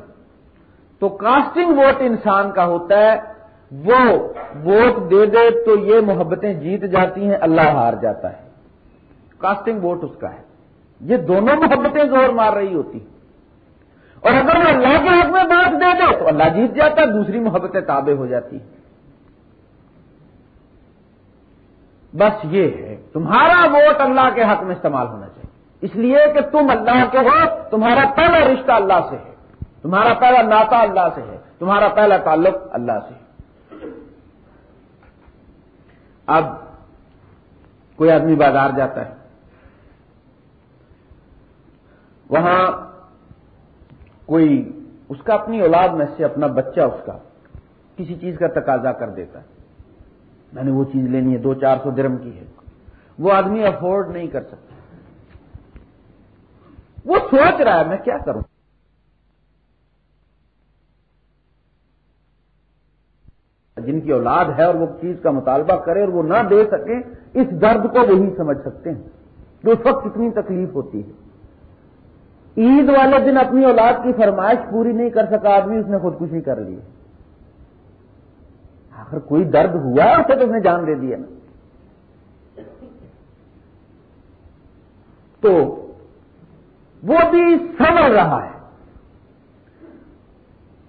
تو کاسٹنگ ووٹ انسان کا ہوتا ہے، وہ ووٹ دے دے تو یہ محبتیں جیت جاتی ہیں، اللہ ہار جاتا ہے۔ کاسٹنگ ووٹ اس کا ہے۔ یہ دونوں محبتیں زور مار رہی ہوتی۔ اور اگر وہ اللہ کے حق میں بات دے دے تو اللہ جیت جاتا، دوسری محبتیں تابع ہو جاتی۔ بس یہ ہے، تمہارا ووٹ اللہ کے حق میں استعمال ہونا چاہیے۔ اس لیے کہ تم اللہ کے ہو، تمہارا پہلا رشتہ اللہ سے ہے۔ تمہارا پہلا ناتا اللہ سے ہے۔ تمہارا پہلا تعلق اللہ سے ہے۔ اب کوئی آدمی بازار جاتا ہے۔ وہاں کوئی اس کا اپنی اولاد میں سے اپنا بچہ اس کا کسی چیز کا تقاضا کر دیتا ہے۔ میں نے وہ چیز لینی ہے، دو چار سو درم کی ہے۔ وہ آدمی افورڈ نہیں کر سکتا۔ وہ سوچ رہا ہے، میں کیا کروں؟ جن کی اولاد ہے اور وہ چیز کا مطالبہ کرے اور وہ نہ دے سکے اس درد کو وہی سمجھ سکتے ہیں۔ جو اس وقت کتنی تکلیف ہوتی ہے۔ عید والے دن اپنی اولاد کی فرمائش پوری نہیں کر سکا، آدمی اس نے خودکشی کر لی۔ آخر کوئی درد ہوا اسے تو اس نے جان دے دیا۔ نا تو وہ بھی سمجھ رہا ہے۔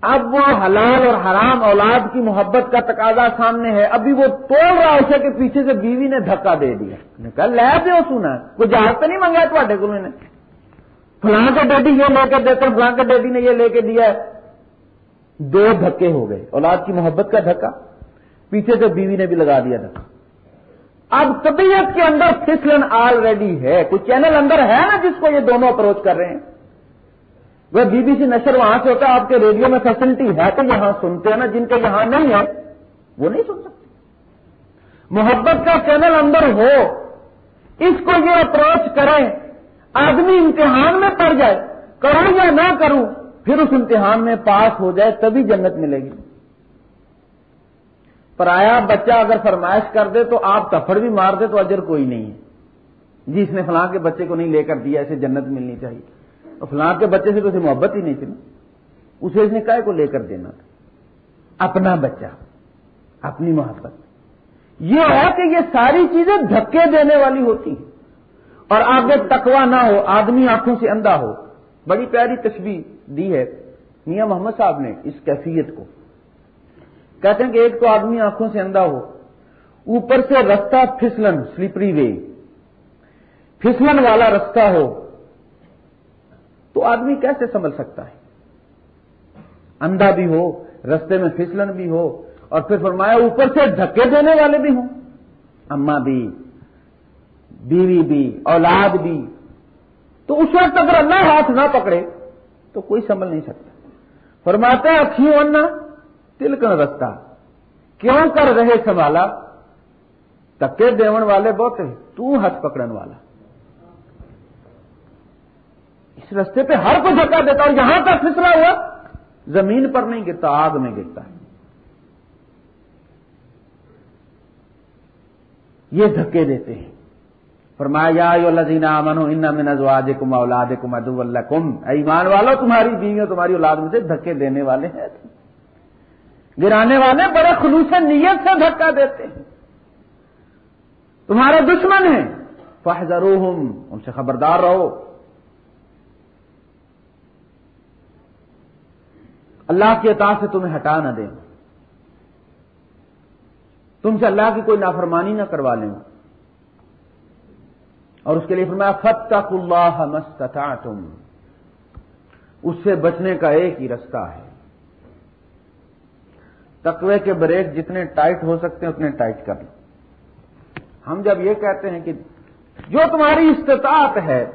اب وہ حلال اور حرام اولاد کی محبت کا تقاضا سامنے ہے۔ ابھی وہ توڑ رہا اسے کہ پیچھے سے بیوی نے دھکا دے دیا۔ کہا، لے دو سنا کوئی جہاز تو نہیں منگایا تھوڑے کو نے؟ فلاں کا ڈیڈی یہ لے کر دیتے فلاں کا ڈیڈی نے یہ لے کے دیا۔ ہے دو دھکے ہو گئے، اولاد کی محبت کا دھکا، پیچھے سے بیوی نے بھی لگا دیا دھکا۔ اب طبیعت کے اندر فسلن آلریڈی ہے، کوئی چینل اندر ہے نا جس کو یہ دونوں اپروچ کر رہے ہیں؟ وہ بی بی سی نشر وہاں سے ہوتا ہے، آپ کے ریڈیو میں فیسلٹی ہے تو یہاں سنتے ہیں نا، جن کے یہاں نہیں ہے، وہ نہیں سن سکتے۔ محبت کا چینل اندر ہو، اس کو یہ اپروچ کریں۔ آدمی امتحان میں پڑ جائے، کروں یا نہ کروں، پھر اس امتحان میں پاس ہو جائے تبھی جنت ملے گی۔ پرایا بچہ اگر فرمائش کر دے تو آپ تفڑ بھی مار دے تو اجر کوئی نہیں ہے۔ جی اس نے فلاں کے بچے کو نہیں لے کر دیا، اسے جنت ملنی چاہیے۔ اور فلاں کے بچے سے تو اسے محبت ہی نہیں تھی نا۔ اسے اس نے کائے کو لے کر دینا۔ تھا اپنا بچہ، اپنی محبت۔ یہ ہے کہ یہ ساری چیزیں دھکے دینے والی ہوتی ہیں۔ اور آگے تکوا نہ ہو، آدمی آنکھوں سے اندھا ہو، بڑی پیاری تشبیح دی ہے میاں محمد صاحب نے اس کیفیت کو۔ کہتے ہیں کہ ایک تو آدمی آنکھوں سے اندھا ہو، اوپر سے رستہ پھسلن سلیپری وے پھسلن والا رستہ ہو، تو آدمی کیسے سنبھل سکتا ہے؟ اندھا بھی ہو، رستے میں پھسلن بھی ہو، اور پھر فرمایا اوپر سے دھکے دینے والے بھی ہوں۔ اما بھی۔ بیوی بھی، اولاد بھی۔ تو اس وقت اگر اللہ ہاتھ نہ پکڑے، تو کوئی سنبھل نہیں سکتا۔ فرماتے ہیں اکھیوں انا تلکن رستہ کیوں کر رہے سنبھالا؟ تکے دیون والے بہت ہیں، تو ہاتھ پکڑن والا۔ اس رستے پہ ہر کوئی دھکا دیتا اور یہاں تک پھسلا ہوا، زمین پر نہیں گرتا، آگ میں گرتا۔ ہے یہ دھکے دیتے ہیں۔ فرمایا، یا منو ان من ازواج کم اولاد کم ادو اللہ کم ایمان والو، تمہاری بیویوں تمہاری اولاد میں سے دھکے دینے والے ہیں. گرانے والے بڑے خلوص نیت سے دھکا دیتے ہیں. تمہارے دشمن ہیں فہضروہم ان سے خبردار رہو. اللہ کی اطاعت سے تمہیں ہٹا نہ دیں. تم سے اللہ کی کوئی نافرمانی نہ کروا لیں. اور اس کے لیے فرمایا فتق اللہ مستتا تم اس سے بچنے کا ایک ہی رستہ ہے۔ تقوی کے بریک جتنے ٹائٹ ہو سکتے ہیں اتنے ٹائٹ کر لو۔ ہم جب یہ کہتے ہیں کہ جو تمہاری استطاعت ہے،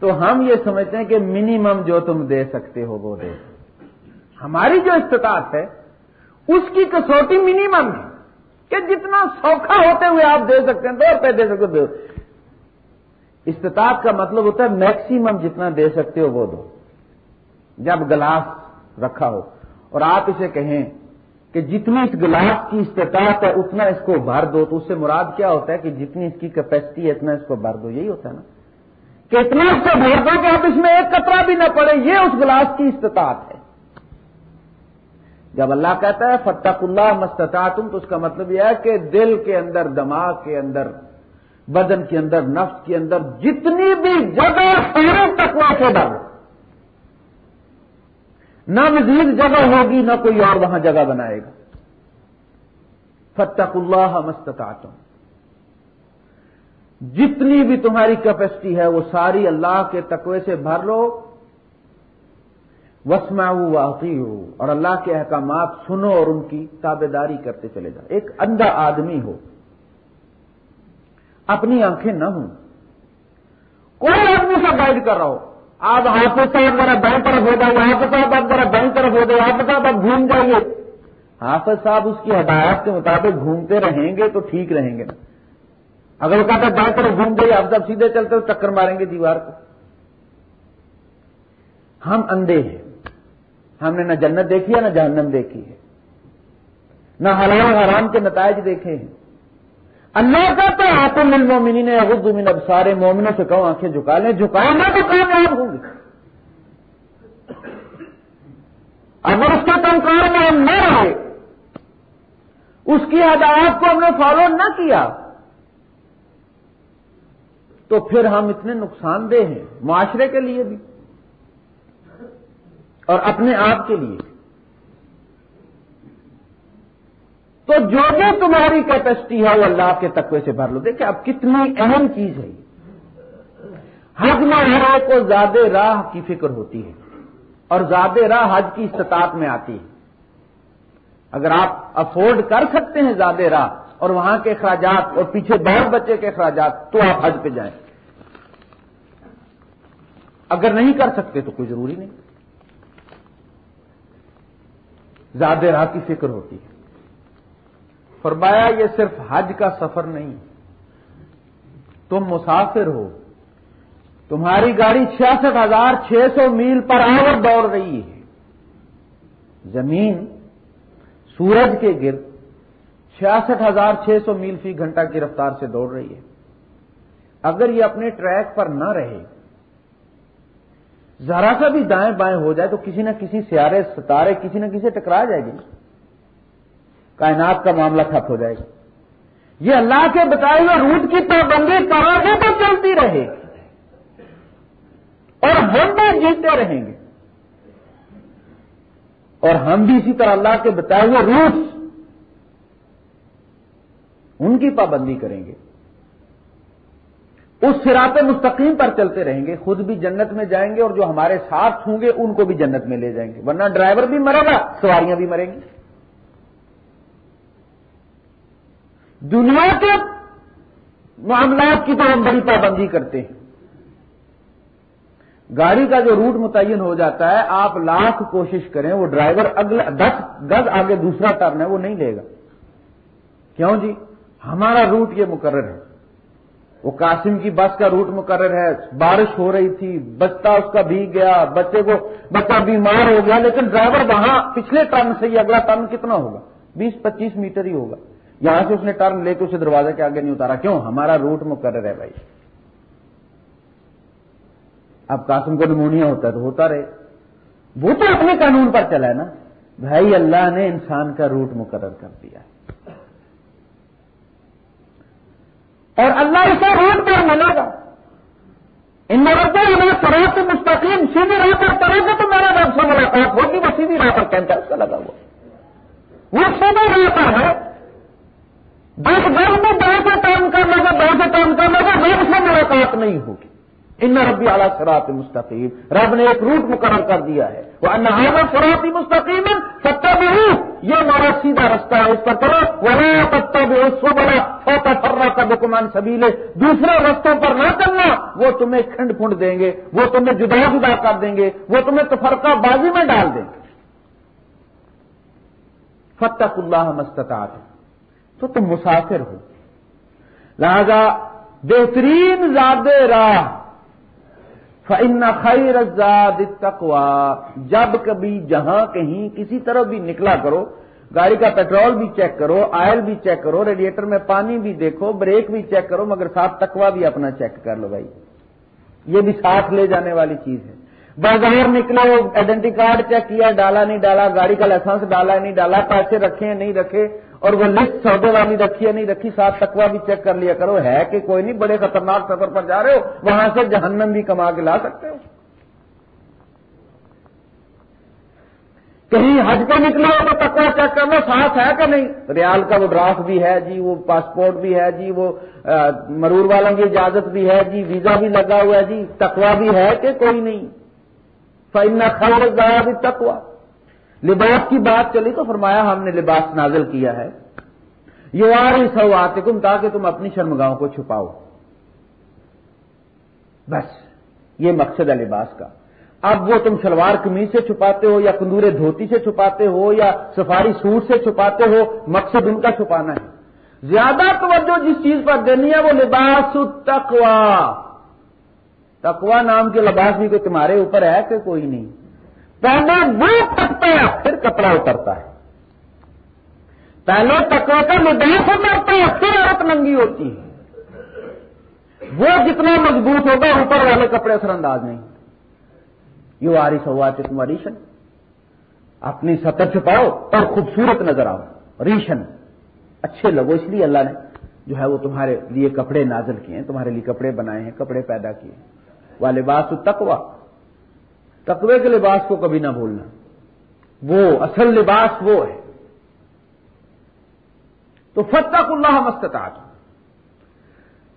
تو ہم یہ سمجھتے ہیں کہ منیمم جو تم دے سکتے ہو وہ دے۔ ہماری جو استطاعت ہے، اس کی کسوٹی منیمم ہے کہ جتنا سوکھا ہوتے ہوئے آپ دے سکتے ہیں، دو روپے دے سکتے ہو استطاعت کا مطلب ہوتا ہے میکسیمم جتنا دے سکتے ہو وہ دو۔ جب گلاس رکھا ہو۔ اور آپ اسے کہیں کہ جتنی اس گلاس کی استطاعت ہے اتنا اس کو بھر دو۔ تو اس سے مراد کیا ہوتا ہے کہ جتنی اس کی کیپیسٹی ہے اتنا اس کو بھر دو۔ یہی ہوتا ہے نا۔ کہ اتنا اس کو بھر دو کہ آپ اس میں ایک کترا بھی نہ پڑے۔ یہ اس گلاس کی استطاعت ہے۔ جب اللہ کہتا ہے فتق اللہ مستتا تم تو اس کا مطلب یہ ہے کہ دل کے اندر، دماغ کے اندر بدن کے اندر، نفس کے اندر جتنی بھی جگہ سارے تکوا سے ڈر نہ مزید جگہ ہوگی، نہ کوئی اور وہاں جگہ بنائے گا۔ فتق اللہ مستتا جتنی بھی تمہاری کیپیسٹی ہے، وہ ساری اللہ کے تقوی سے بھر لو۔ وسما واقعی ہو اور اللہ کے احکامات سنو اور ان کی تابے داری کرتے چلے جاؤ۔ ایک اندھا آدمی ہو۔ اپنی آنکھیں نہ ہوں۔ کوئی آدمی سے گائڈ کر رہا ہو۔ آپ حافظ صاحب ذرا بائیں طرف ہو جائے حافظ صاحب آپ ذرا بائیں طرف ہو جائے حافظ صاحب آپ گھوم جائیے۔ حافظ صاحب اس کی ہدایت کے مطابق گھومتے رہیں گے تو ٹھیک رہیں گے نا۔ اگر وہ کہتا ہے بائیں طرف گھوم جائیے، آپ جب سیدھے چلتے تو چکر ماریں گے دیوار کو۔ ہم اندھے ہیں۔ ہم نے نہ جنت دیکھی ہے، نہ جہنم دیکھی ہے۔ نہ حلال حرام کے نتائج دیکھے ہیں۔ اللہ کا تو آپ مل مومنی نے من اب سارے مومنوں سے کہو آنکھیں جھکا لیں. جھکائیں نہ تو کامیاب ہوں گے۔ اگر اس کے کنکار میں ہم نہ رہے، اس کی ہدایات کو ہم نے فالو نہ کیا، تو پھر ہم اتنے نقصان دہ ہیں معاشرے کے لیے بھی اور اپنے آپ کے لیے تو جو بھی تمہاری کیپیسٹی ہے وہ اللہ کے تقوی سے بھر لو۔ دیکھیں اب کتنی اہم چیز ہے حج میں کو زیادہ راہ کی فکر ہوتی ہے اور زیادہ راہ حج کی استطاعت میں آتی ہے۔ اگر آپ افورڈ کر سکتے ہیں زیادہ راہ اور وہاں کے اخراجات اور پیچھے بہت بچے کے اخراجات، تو آپ حج پہ جائیں۔ اگر نہیں کر سکتے تو کوئی ضروری نہیں۔ زیادہ راہ کی فکر ہوتی ہے۔ فرمایا یہ صرف حج کا سفر نہیں۔ تم مسافر ہو۔ تمہاری گاڑی چھیاسٹھ ہزار چھ سو میل پر آور دوڑ رہی ہے۔ زمین سورج کے گرد چھیاسٹھ ہزار چھ سو میل فی گھنٹہ کی رفتار سے دوڑ رہی ہے۔ اگر یہ اپنے ٹریک پر نہ رہے، ذرا سا بھی دائیں بائیں ہو جائے تو کسی نہ کسی سیارے، ستارے، کسی نہ کسی ٹکرا جائے گی۔ کائنات کا معاملہ ٹھپ ہو جائے گا۔ یہ اللہ کے بتائے ہوئے روٹ کی پابندی گے تو چلتی رہے۔ گی اور ہم بھی جیتے رہیں گے۔ اور ہم بھی اسی طرح اللہ کے بتائے ہوئے روٹس ان کی پابندی کریں گے۔ اس سراط مستقیم پر چلتے رہیں گے۔ خود بھی جنت میں جائیں گے اور جو ہمارے ساتھ ہوں گے، ان کو بھی جنت میں لے جائیں گے۔ ورنہ ڈرائیور بھی مرے گا، سواریاں بھی مریں گی۔ دنیا کے معاملات کی تو ہم بڑی پابندی کرتے ہیں۔ گاڑی کا جو روٹ متعین ہو جاتا ہے، آپ لاکھ کوشش کریں، وہ ڈرائیور اگلا دس گز آگے دوسرا ٹرن ہے، وہ نہیں لے گا۔ کیوں جی؟ ہمارا روٹ یہ مقرر ہے۔ وہ قاسم کی بس کا روٹ مقرر ہے، بارش ہو رہی تھی، بچہ اس کا بھیگ گیا، بچے کو، بچہ بیمار ہو گیا، لیکن ڈرائیور وہاں پچھلے ٹرن سے ہی اگلا ٹرن کتنا ہوگا؟ بیس پچیس میٹر ہی ہوگا۔ یہاں سے اس نے ٹرن لے کے اسے دروازے کے آگے نہیں اتارا۔ کیوں؟ ہمارا روٹ مقرر ہے بھائی۔ اب قاسم کو نمونیا ہوتا ہے تو ہوتا رہے۔ وہ تو اپنے قانون پر چلا ہے نا۔ بھائی اللہ نے انسان کا روٹ مقرر کر دیا اور اللہ اسے روٹ پر ملے گا۔ ان مرتبہ ہمیں طرح سے مستقیم سیدھی راہ پر کرے گا تو میرا رب سے ملاقات ہوگی۔ وہ سیدھی راہ پر کینٹر اس کا لگا ہوا۔ وہ سیدھی راہ پر ہے۔ جس گھر میں بہت سے کام کرنے کا بہت سے کام کرنے کا رب سے ملاقات نہیں ہوگی۔ ان ربی اعلیٰ سرات مستقیم۔ رب نے ایک روٹ مقرر کر دیا ہے۔ وہ انہار سراتی مستقیم ستر بھی یہ ہمارا سیدھا رستہ ہے، اس پر کرو وہ پتہ بھی سو بڑا چھوٹا فرا کا دکمان سبیلے دوسرے رستوں پر نہ چلنا، وہ تمہیں کھنڈ پھنڈ دیں گے، وہ تمہیں جدا جدا کر دیں گے، وہ تمہیں تفرقہ بازی میں ڈال دیں گے۔ فتح اللہ مستطاط تو تم مسافر ہو۔ لہذا بہترین زیادہ راہ فن خیر تقوا جب کبھی جہاں کہیں کسی طرح بھی نکلا کرو، گاڑی کا پیٹرول بھی چیک کرو، آئل بھی چیک کرو، ریڈیٹر میں پانی بھی دیکھو، بریک بھی چیک کرو، مگر ساتھ تکوا بھی اپنا چیک کر لو بھائی۔ یہ بھی ساتھ لے جانے والی چیز ہے۔ بازار نکلے آئیڈینٹی کارڈ چیک کیا، ڈالا نہیں ڈالا، گاڑی کا لائسنس ڈالا نہیں ڈالا، پیسے رکھے نہیں رکھے اور وہ لسٹ سودے والی رکھی ہے نہیں رکھی، ساتھ تکوا بھی چیک کر لیا کرو۔ ہے کہ کوئی نہیں، بڑے خطرناک سفر پر جا رہے ہو، وہاں سے جہنم بھی کما کے لا سکتے ہو۔ کہیں حج پہ نکلے ہو تو تکوا چیک کر لو، ساتھ ہے کہ نہیں؟ ریال کا وہ ڈرافٹ بھی ہے جی وہ پاسپورٹ بھی ہے جی وہ مرور والوں کی اجازت بھی ہے جی ویزا بھی لگا ہوا ہے جی تکوا بھی ہے کہ کوئی نہیں؟ فائن خبر بھی تکوا لباس کی بات چلی تو فرمایا ہم نے لباس نازل کیا ہے۔ یو آر سو آتے تاکہ تم اپنی شرمگاہوں کو چھپاؤ۔ بس، یہ مقصد ہے لباس کا۔ اب وہ تم شلوار کمیز سے چھپاتے ہو یا کندورے دھوتی سے چھپاتے ہو یا سفاری سوٹ سے چھپاتے ہو، مقصد ان کا چھپانا ہے۔ زیادہ توجہ جس چیز پر دینی ہے وہ لباس تقوا تقوا نام کے لباس بھی کوئی تمہارے اوپر ہے کہ کوئی نہیں؟ پہلے وہ پھٹتا ہے، پھر کپڑا اترتا ہے۔ پہلے تقوا کا لباس اترتا ہے، پھر عورت ننگی ہوتی ہے۔ وہ جتنا مضبوط ہوگا، اوپر والے کپڑے اثر انداز نہیں۔ یو آری سوا تم ریشن۔ اپنی سطح چھپاؤ اور خوبصورت نظر آؤ۔ ریشن۔ اچھے لگو، اس لیے اللہ نے جو ہے وہ تمہارے لیے کپڑے نازل کیے ہیں، تمہارے لیے کپڑے بنائے ہیں، کپڑے پیدا کیے وہ لباس تقوا تقوی کے لباس کو کبھی نہ بھولنا۔ وہ، اصل لباس وہ ہے۔ تو فتق اللہ مستطاعت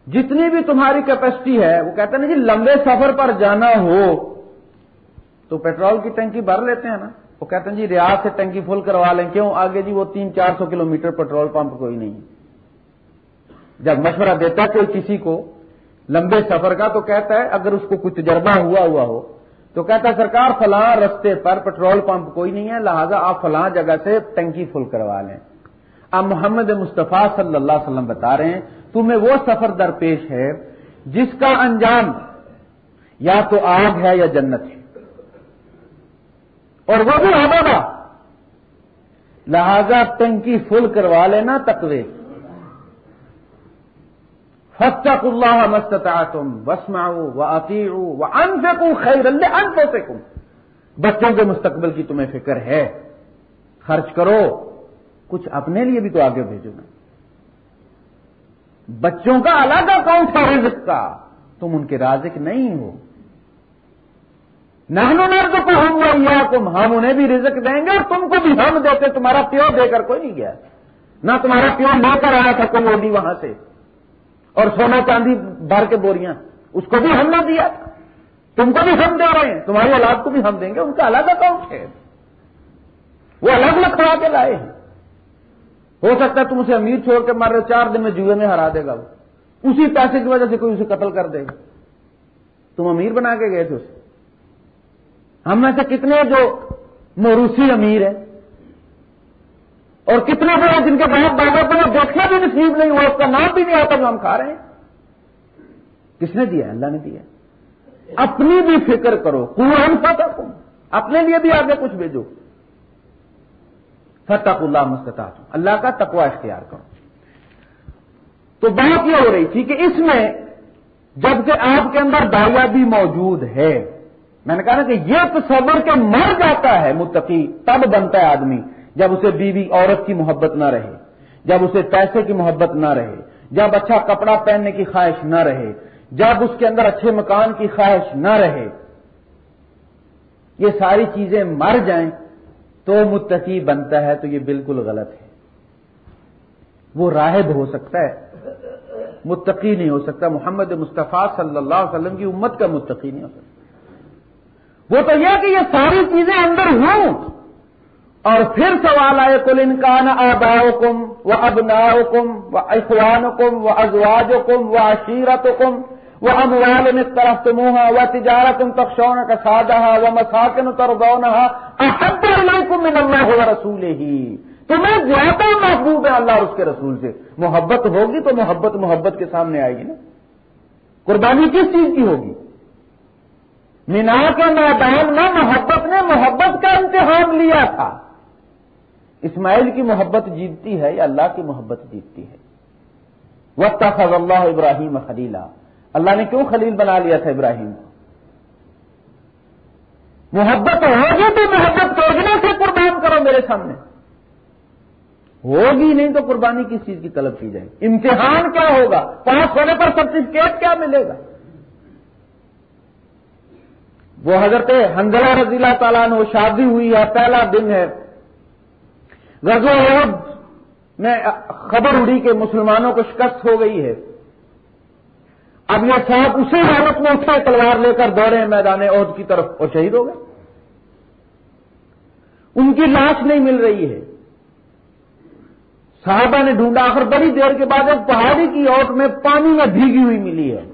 جتنی بھی تمہاری کیپیسٹی ہے، وہ کہتے ہیں جی لمبے سفر پر جانا ہو، تو پیٹرول کی ٹینکی بھر لیتے ہیں نا۔ وہ کہتے ہیں جی ریاض سے ٹینکی فل کروا لیں۔ کیوں؟ آگے جی وہ تین چار سو کلو میٹر پیٹرول پمپ کوئی نہیں جب مشورہ دیتا کوئی کسی کو لمبے سفر کا، تو کہتا ہے اگر اس کو کچھ تجربہ ہوا ہوا ہو تو کہتا سرکار، فلاں رستے پر پیٹرول پمپ کوئی نہیں ہے، لہذا آپ فلاں جگہ سے ٹنکی فل کروا لیں۔ اب محمد مصطفیٰ صلی اللہ علیہ وسلم بتا رہے ہیں، تمہیں وہ سفر درپیش ہے جس کا انجام یا تو آگ ہے یا جنت ہے۔ اور وہ بھی ہمارا لہذا ٹنکی فل کروا لینا تقوی۔ فتق اللہ مستتا تم بسما و عقیر و ان خیر اللہ ان بچوں کے مستقبل کی تمہیں فکر ہے، خرچ کرو، کچھ اپنے لیے بھی تو آگے بھیجو نا۔ بچوں کا الگ اکاؤنٹ ہے رزق کا؟ تم ان کے رازق نہیں ہو۔ نہنو نرد کو ہم یا تم ہم انہیں بھی رزق دیں گے اور تم کو بھی ہم دیتے، تمہارا پیو دے کر کوئی نہیں گیا۔ نہ تمہارا پیو لے کر آیا تھا کوئی وہاں سے۔ اور سونا چاندی بھر کے بوریاں، اس کو بھی ہم نہ دیا۔ تم کو بھی ہم دے رہے ہیں، تمہاری اولاد کو بھی ہم دیں گے، ان کا الگ اکاؤنٹ ہے۔ وہ الگ الگ لکھوا کے لائے ہیں۔ ہو سکتا ہے تم اسے امیر چھوڑ کے مار رہے چار دن میں جوئے میں ہرا دے گا وہ۔ اسی پیسے کی وجہ سے کوئی اسے قتل کر دے گا۔ تم امیر بنا کے گئے تھے اسے۔ ہم میں سے کتنے جو موروسی امیر ہیں اور کتنے بڑے جن کے بہت دادا کو دیکھنا بھی نصیب نہیں ہوا، اس کا نام بھی نہیں آتا جو ہم کھا رہے ہیں۔ کس نے دیا اللہ نے دیا اپنی بھی فکر کرو قرآن فتح تم اپنے لیے بھی آگے کچھ بھیجو۔ فتح اللہ مستطاع اللہ کا تقوا اختیار کرو۔ تو بات یہ ہو رہی تھی کہ اس میں جب آپ کے اندر دایا بھی موجود ہے، میں نے کہا نا کہ یہ تصور کے مر جاتا ہے، متقی تب بنتا ہے آدمی۔ جب اسے بیوی عورت کی محبت نہ رہے، جب اسے پیسے کی محبت نہ رہے، جب اچھا کپڑا پہننے کی خواہش نہ رہے، جب اس کے اندر اچھے مکان کی خواہش نہ رہے، یہ ساری چیزیں مر جائیں تو متقی بنتا ہے تو یہ بالکل غلط ہے۔ وہ راہب ہو سکتا ہے، متقی نہیں ہو سکتا۔ محمد مصطفیٰ صلی اللہ علیہ وسلم کی امت کا متقی نہیں ہو سکتا۔ وہ تو یہ کہ یہ ساری چیزیں اندر ہوں۔ اور پھر سوال آئے کل انکان آباؤ کم و ابنا کم و اخوان کم و ازواج کم و عشیرت کم وہ اموال میں طرف تمہ و تجارت ان تخشون کا سادہ و مساکن تردون احب علیکم من اللہ و رسول ہی تمہیں زیادہ محبوب ہے اللہ اور اس کے رسول سے۔ محبت ہوگی تو محبت محبت کے سامنے آئے گی نا۔ قربانی کس چیز کی ہوگی؟ مینا کے میدان میں محبت نے محبت کا امتحان لیا تھا۔ اسماعیل کی محبت جیتتی ہے یا اللہ کی محبت جیتتی ہے؟ وقت فض اللہ ابراہیم خلیلہ اللہ نے کیوں خلیل بنا لیا تھا ابراہیم کو؟ محبت ہوگی تو محبت توڑنے سے قربان کرو میرے سامنے۔ ہوگی نہیں تو قربانی کس چیز کی طلب کی جائے امتحان کیا ہوگا؟ پاس ہونے پر سرٹیفکیٹ کیا ملے گا؟ وہ حضرت حنزلہ رضی اللہ تعالیٰ نے وہ شادی ہوئی ہے، پہلا دن ہے۔ عہد میں خبر اڑی کہ مسلمانوں کو شکست ہو گئی ہے۔ اب یہ صاحب اسی حالت میں اٹھے، تلوار لے کر دوڑے میدان عہد کی طرف، اور شہید ہو گئے۔ ان کی لاش نہیں مل رہی ہے۔ صاحبہ نے ڈھونڈا، آخر بڑی دیر کے بعد ایک پہاڑی کی اوٹ میں پانی میں بھیگی ہوئی ملی ہے۔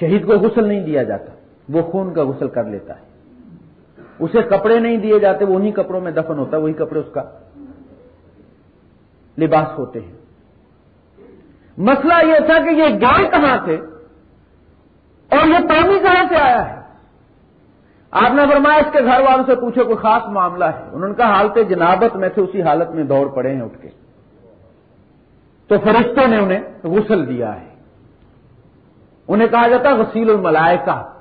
شہید کو غسل نہیں دیا جاتا، وہ خون کا غسل کر لیتا ہے۔ اسے کپڑے نہیں دیے جاتے، وہ انہیں کپڑوں میں دفن ہوتا ہے، وہی کپڑے اس کا لباس ہوتے ہیں۔ مسئلہ یہ تھا کہ یہ گائے کہاں تھے اور یہ پانی کہاں سے آیا ہے؟ آپ نے فرمایا اس کے گھر والوں سے پوچھو، کوئی خاص معاملہ ہے؟ انہوں نے کہا، حالت جنابت میں تھے، اسی حالت میں دوڑ پڑے ہیں، اٹھ کے۔ تو فرشتوں نے انہیں غسل دیا ہے۔ انہیں کہا جاتا غسیل الملائکہ۔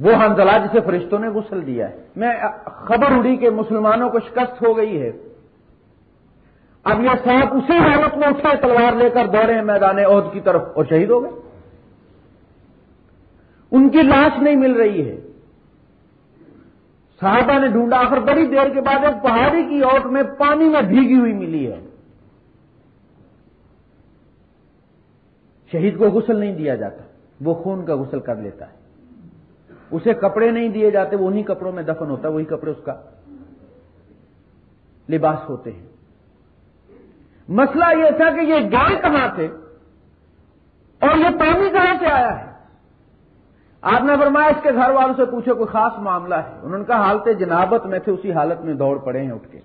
وہ حنزلہ جسے فرشتوں نے غسل دیا ہے۔ میں خبر اڑی کہ مسلمانوں کو شکست ہو گئی ہے۔ اب یہ صاحب اسی حالت میں اٹھے، تلوار لے کر دوڑے میدان عہد کی طرف اور شہید ہو گئے۔ ان کی لاش نہیں مل رہی ہے۔ صحابہ نے ڈھونڈا، آخر بڑی دیر کے بعد ایک پہاڑی کی اوٹ میں پانی میں بھیگی ہوئی ملی ہے۔ شہید کو غسل نہیں دیا جاتا، وہ خون کا غسل کر لیتا ہے۔ اسے کپڑے نہیں دیے جاتے، وہ انہیں کپڑوں میں دفن ہوتا ہے، وہی کپڑے اس کا لباس ہوتے ہیں۔ مسئلہ یہ تھا کہ یہ گائے کہاں تھے؟ اور یہ پانی کہاں سے آیا ہے؟ آپ نے فرمایا اس کے گھر والوں سے پوچھو، کوئی خاص معاملہ ہے؟ انہوں نے کہا، حالت جنابت میں تھے، اسی حالت میں دوڑ پڑے ہیں، اٹھ کے۔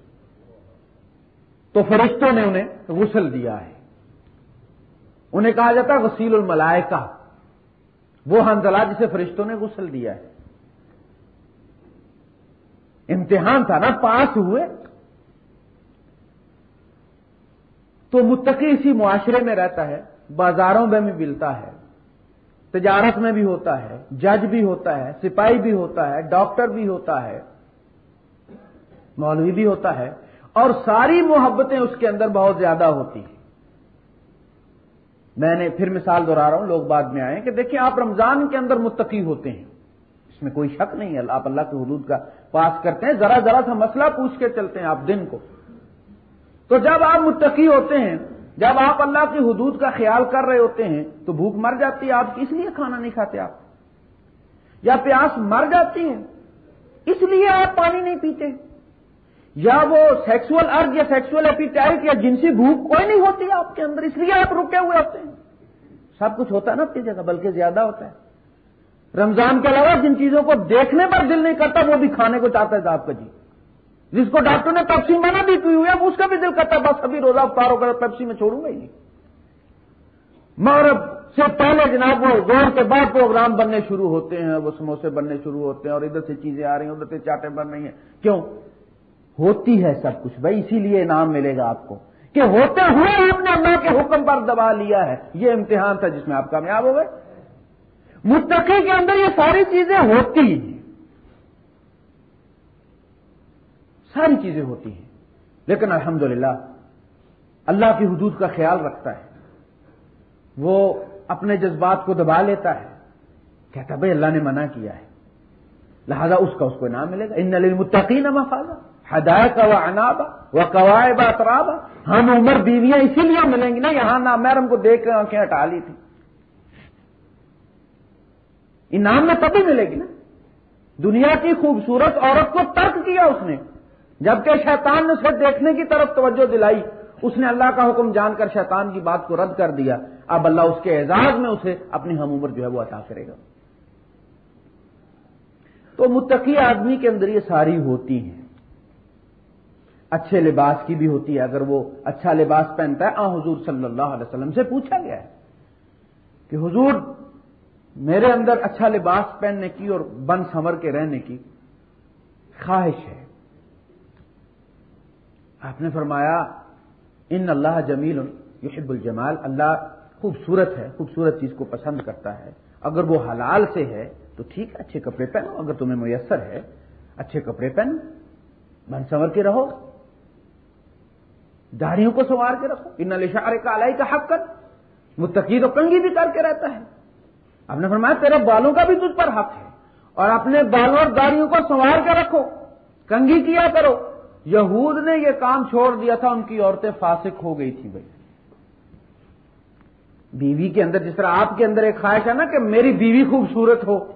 تو فرشتوں نے انہیں غسل دیا ہے۔ انہیں کہا جاتا وسیل الملائکہ۔ وہ حنزلہ جسے فرشتوں نے غسل دیا ہے۔ امتحان تھا نا، پاس ہوئے۔ تو متقی اسی معاشرے میں رہتا ہے، بازاروں میں بھی ملتا ہے، تجارت میں بھی ہوتا ہے، جج بھی ہوتا ہے، سپاہی بھی ہوتا ہے، ڈاکٹر بھی ہوتا ہے، مولوی بھی ہوتا ہے، اور ساری محبتیں اس کے اندر بہت زیادہ ہوتی ہیں۔ میں نے پھر مثال دہرا رہا ہوں، لوگ بعد میں آئے کہ دیکھیں آپ رمضان کے اندر متقی ہوتے ہیں۔ اس میں کوئی شک نہیں ہے، آپ اللہ کے حدود کا پاس کرتے ہیں، ذرا ذرا سا مسئلہ پوچھ کے چلتے ہیں آپ دن کو۔ تو جب آپ متقی ہوتے ہیں، جب آپ اللہ کی حدود کا خیال کر رہے ہوتے ہیں، تو بھوک مر جاتی ہے، آپ اس لیے کھانا نہیں کھاتے آپ؟ یا پیاس مر جاتی ہے، اس لیے آپ پانی نہیں پیتے؟ یا وہ سیکسول ارج یا سیکسول ایپیٹائٹ یا جنسی بھوک کوئی نہیں ہوتی آپ کے اندر، اس لیے آپ رکے ہوئے ہوتے ہیں۔ سب کچھ ہوتا ہے نا اپنی جگہ، بلکہ زیادہ ہوتا ہے۔ رمضان کے علاوہ جن چیزوں کو دیکھنے پر دل نہیں کرتا، وہ بھی کھانے کو چاہتا ہے آپ کا جی۔ جس کو ڈاکٹر نے پیپسی منع بھی کی ہوئی ہے اس کا بھی دل کرتا ہے، بس ابھی روزہ پارو کر پیپسی میں چھوڑوں گا ہی نہیں۔ مغرب سے پہلے جناب وہ زور کے بعد پروگرام بننے شروع ہوتے ہیں، وہ سموسے بننے شروع ہوتے ہیں اور ادھر سے چیزیں آ رہی ہیں، ادھر سے چاٹیں بن رہی ہیں۔ کیوں؟ ہوتی ہے سب کچھ۔ بھائی، اسی لیے انعام ملے گا آپ کو کہ ہوتے ہوئے آپ نے اللہ کے حکم پر دبا لیا ہے۔ یہ امتحان تھا جس میں آپ کامیاب ہو گئے۔ متقی کے اندر یہ ساری چیزیں ہوتی ہیں۔ ساری چیزیں ہوتی ہیں۔ لیکن الحمدللہ، اللہ کی حدود کا خیال رکھتا ہے۔ وہ اپنے جذبات کو دبا لیتا ہے۔ کہتا بھائی، اللہ نے منع کیا ہے۔ لہذا اس کا اس کو انعام ملے گا۔ ان متقین مفاظہ ہدایت و اناب و قواعد اطراب، ہم عمر بیویاں اسی لیے ملیں گی نا، یہاں نہ میرم کو دیکھ کر آنکھیں ہٹا لی تھی۔ انعام میں تبھی ملے گی نا۔ دنیا کی خوبصورت عورت کو ترک کیا اس نے۔ جبکہ شیطان نے اسے دیکھنے کی طرف توجہ دلائی۔ اس نے اللہ کا حکم جان کر شیطان کی بات کو رد کر دیا۔ اب اللہ اس کے اعزاز میں اسے اپنی ہم عمر جو ہے وہ عطا کرے گا۔ تو متقی آدمی کے اندر یہ ساری ہوتی ہیں۔ اچھے لباس کی بھی ہوتی ہے، اگر وہ اچھا لباس پہنتا ہے، آ، حضور صلی اللہ علیہ وسلم سے پوچھا گیا ہے کہ حضور، میرے اندر اچھا لباس پہننے کی اور بن سمر کے رہنے کی خواہش ہے۔ آپ نے فرمایا، ان اللہ جمیل یحب الجمال، اللہ خوبصورت ہے، خوبصورت چیز کو پسند کرتا ہے۔ اگر وہ حلال سے ہے، تو ٹھیک ہے، اچھے کپڑے پہنو، اگر تمہیں میسر ہے، اچھے کپڑے پہنو، بن سنور کے رہو۔ داڑھیوں کو سنوار کے رکھو۔ ان الشار کا الائی کا حق کر متقی تو کنگی بھی کر کے رہتا ہے۔ آپ نے فرمایا تیرے بالوں کا بھی تجھ پر حق ہے۔ اور اپنے بالوں اور داڑیوں کو سنوار کے رکھو۔ کنگھی کیا کرو۔ یہود نے یہ کام چھوڑ دیا تھا، ان کی عورتیں فاسق ہو گئی تھی بھائی۔ بیوی کے اندر، جس طرح آپ کے اندر ایک خواہش ہے نا کہ میری بیوی خوبصورت ہو،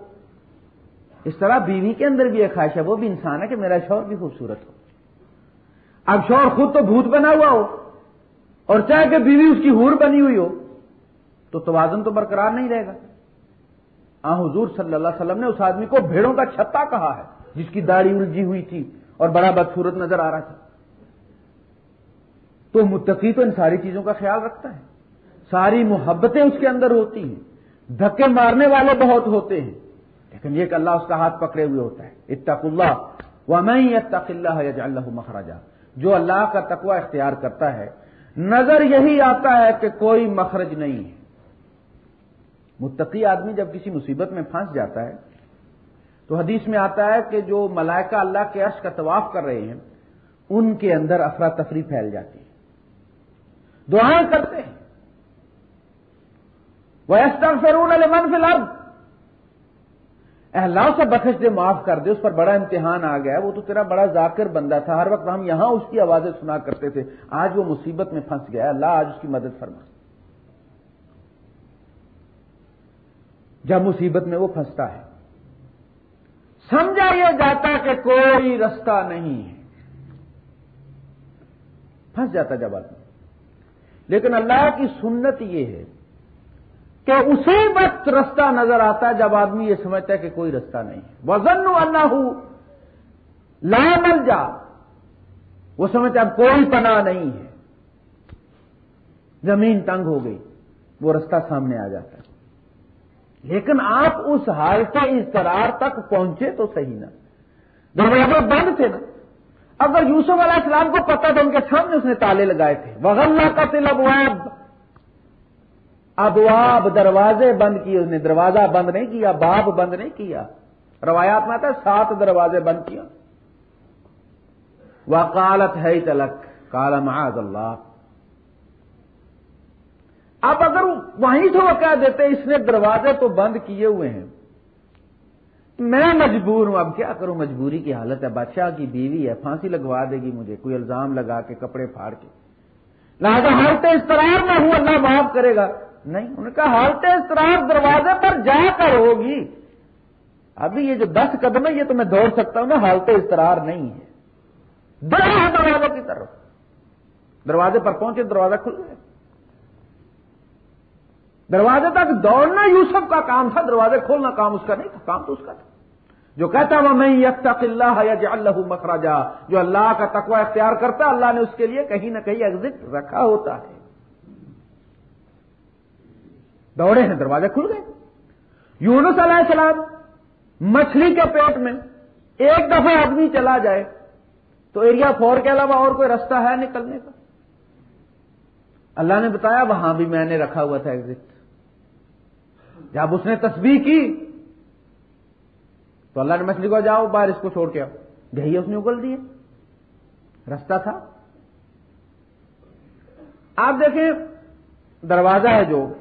اس طرح بیوی کے اندر بھی ایک خواہش ہے۔ وہ بھی انسان ہے کہ میرا شور بھی خوبصورت ہو۔ اب شور خود تو بھوت بنا ہوا ہو اور چاہے کہ بیوی اس کی ہور بنی ہوئی ہو، تو توازن تو برقرار نہیں رہے گا۔ آ حضور صلی اللہ علیہ وسلم نے اس آدمی کو بھیڑوں کا چھتا کہا ہے، جس کی داڑھی الجھی ہوئی تھی اور بڑا بدسورت نظر آ رہا تھا۔ تو متقی تو ان ساری چیزوں کا خیال رکھتا ہے۔ ساری محبتیں اس کے اندر ہوتی ہیں۔ دھکے مارنے والے بہت ہوتے ہیں۔ لیکن یہ کہ اللہ اس کا ہاتھ پکڑے ہوئے ہوتا ہے۔ اتق اللہ و میں اتق اللہ یا اللہ مخراجہ جو اللہ کا تقوی اختیار کرتا ہے، نظر یہی آتا ہے کہ کوئی مخرج نہیں ہے۔ متقی آدمی جب کسی مصیبت میں پھنس جاتا ہے، تو حدیث میں آتا ہے کہ جو ملائکہ اللہ کے عرش کا طواف کر رہے ہیں، ان کے اندر افراتفری پھیل جاتی ہے۔ دعائیں کرتے ہیں۔ وہ فرون من فی الحال اللہ سے بخش دے، معاف کر دے، اس پر بڑا امتحان آ گیا وہ تو تیرا بڑا ذاکر بندہ تھا۔ ہر وقت ہم یہاں اس کی آوازیں سنا کرتے تھے۔ آج وہ مصیبت میں پھنس گیا اللہ آج اس کی مدد فرما۔ جب مصیبت میں وہ پھنستا ہے۔ سمجھا یہ جاتا کہ کوئی رستہ نہیں ہے۔ پھنس جاتا جب آدمی۔ لیکن اللہ کی سنت یہ ہے کہ اسی وقت رستہ نظر آتا ہے جب آدمی یہ سمجھتا ہے کہ کوئی رستہ نہیں ہے۔ وزن اللہ لا مل جا وہ سمجھتا اب کوئی پناہ نہیں ہے۔ زمین تنگ ہو گئی۔ وہ رستہ سامنے آ جاتا ہے۔ لیکن آپ اس حالت اضطرار تک پہنچے تو صحیح نہ دروازے بند تھے نا۔ اگر یوسف علیہ السلام کو پتا تھا ان کے سامنے اس نے تالے لگائے تھے۔ وغیرہ کا تل ابواب ابواب دروازے بند کیے، اس نے دروازہ بند نہیں کیا، باب بند نہیں کیا۔ روایات میں آتا ہے سات دروازے بند کیا وکالت ہے تلک کالا معاذ اللہ۔ اب اگر وہیں سے وہ کہہ دیتے اس نے دروازے تو بند کیے ہوئے ہیں۔ میں مجبور ہوں، اب کیا کروں؟ مجبوری کی حالت ہے، بادشاہ کی بیوی ہے، پھانسی لگوا دے گی مجھے، کوئی الزام لگا کے کپڑے پھاڑ کے۔ لہٰذا حالت استرار میں ہوں، اللہ معاف کرے گا۔ نہیں انہوں نے کہا حالت استرار دروازے پر جا کر ہوگی۔ ابھی یہ جو دس قدم ہے یہ تو میں دوڑ سکتا ہوں نا، حالت استرار نہیں ہے۔ دروازوں کی طرف۔ دروازے پر پہنچے، دروازہ کھل گیا۔ دروازے تک دوڑنا یوسف کا کام تھا، دروازے کھولنا کام اس کا نہیں تھا، کام تو اس کا تھا۔ جو کہتا وہ میں یکتق اللہ یا اللہ مخراجا جو اللہ کا تقوی اختیار کرتا اللہ نے اس کے لیے کہیں نہ کہیں ایگزٹ رکھا ہوتا ہے۔ دوڑے ہیں، دروازے کھل گئے۔ یونس علیہ السلام مچھلی کے پیٹ میں ایک دفعہ آدمی چلا جائے، تو ایریا فور کے علاوہ اور کوئی رستہ ہے نکلنے کا؟ اللہ نے بتایا، وہاں بھی میں نے رکھا ہوا تھا ایگزٹ جب اس نے تسبیح کی، تو اللہ نے مچھلی کو جاؤ، باہر اس کو چھوڑ کے آؤ۔ گئی اس نے اگل دیے۔ رستہ تھا۔ آپ دیکھیں، دروازہ ہے جو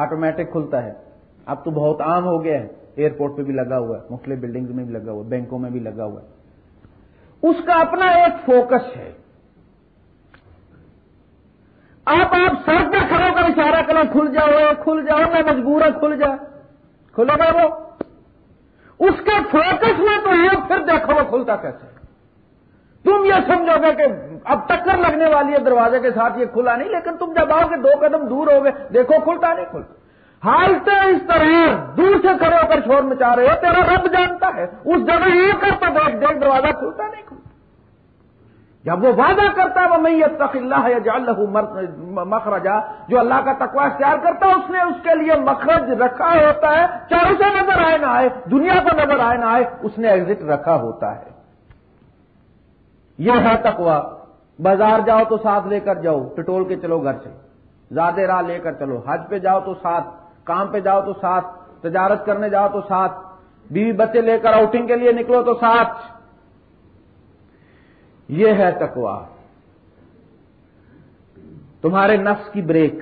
آٹومیٹک کھلتا ہے۔ اب تو بہت عام ہو گیا ہے۔ ایئرپورٹ پہ بھی لگا ہوا ہے، مختلف بلڈنگ میں بھی لگا ہوا ہے، بینکوں میں بھی لگا ہوا ہے۔ اس کا اپنا ایک فوکس ہے۔ آپ آپ سڑک پہ کھڑے کر اشارہ کریں، کھل جاؤ کھل جاؤ، میں مجبور ہے کھل جا۔ کھلے گا وہ۔ اس کے فوکس میں تو ہے پھر دیکھو وہ کھلتا کیسے تم یہ سمجھو گے کہ اب ٹکر لگنے والی ہے دروازے کے ساتھ یہ کھلا نہیں، لیکن تم جب آؤ گے، دو قدم دور ہو گئے۔ دیکھو، کھلتا نہیں، کھلتا۔ حالتے اس طرح دور سے کھڑے ہو کر شور مچا رہے ہو۔ تیرا رب جانتا ہے۔ اس جگہ یہ کرتا دیکھ دیکھ، دروازہ کھلتا نہیں، کھلتا۔ جب وہ وعدہ کرتا ہے وہ میں یہ اللہ یا جال مخرجا، جو اللہ کا تقوا اختیار کرتا ہے، اس نے اس کے لیے مخرج رکھا ہوتا ہے۔ چاہے اسے نظر آئے نہ آئے، دنیا کو نظر آئے نہ آئے، اس نے ایگزٹ رکھا ہوتا ہے۔ یہ ہے تقوا بازار جاؤ تو ساتھ لے کر جاؤ پٹول کے چلو گھر سے۔ زیادہ راہ لے کر چلو۔ حج پہ جاؤ تو ساتھ، کام پہ جاؤ تو ساتھ، تجارت کرنے جاؤ تو ساتھ۔ بیوی بچے لے کر آؤٹنگ کے لیے نکلو تو ساتھ۔ یہ ہے تکوا تمہارے نفس کی بریک،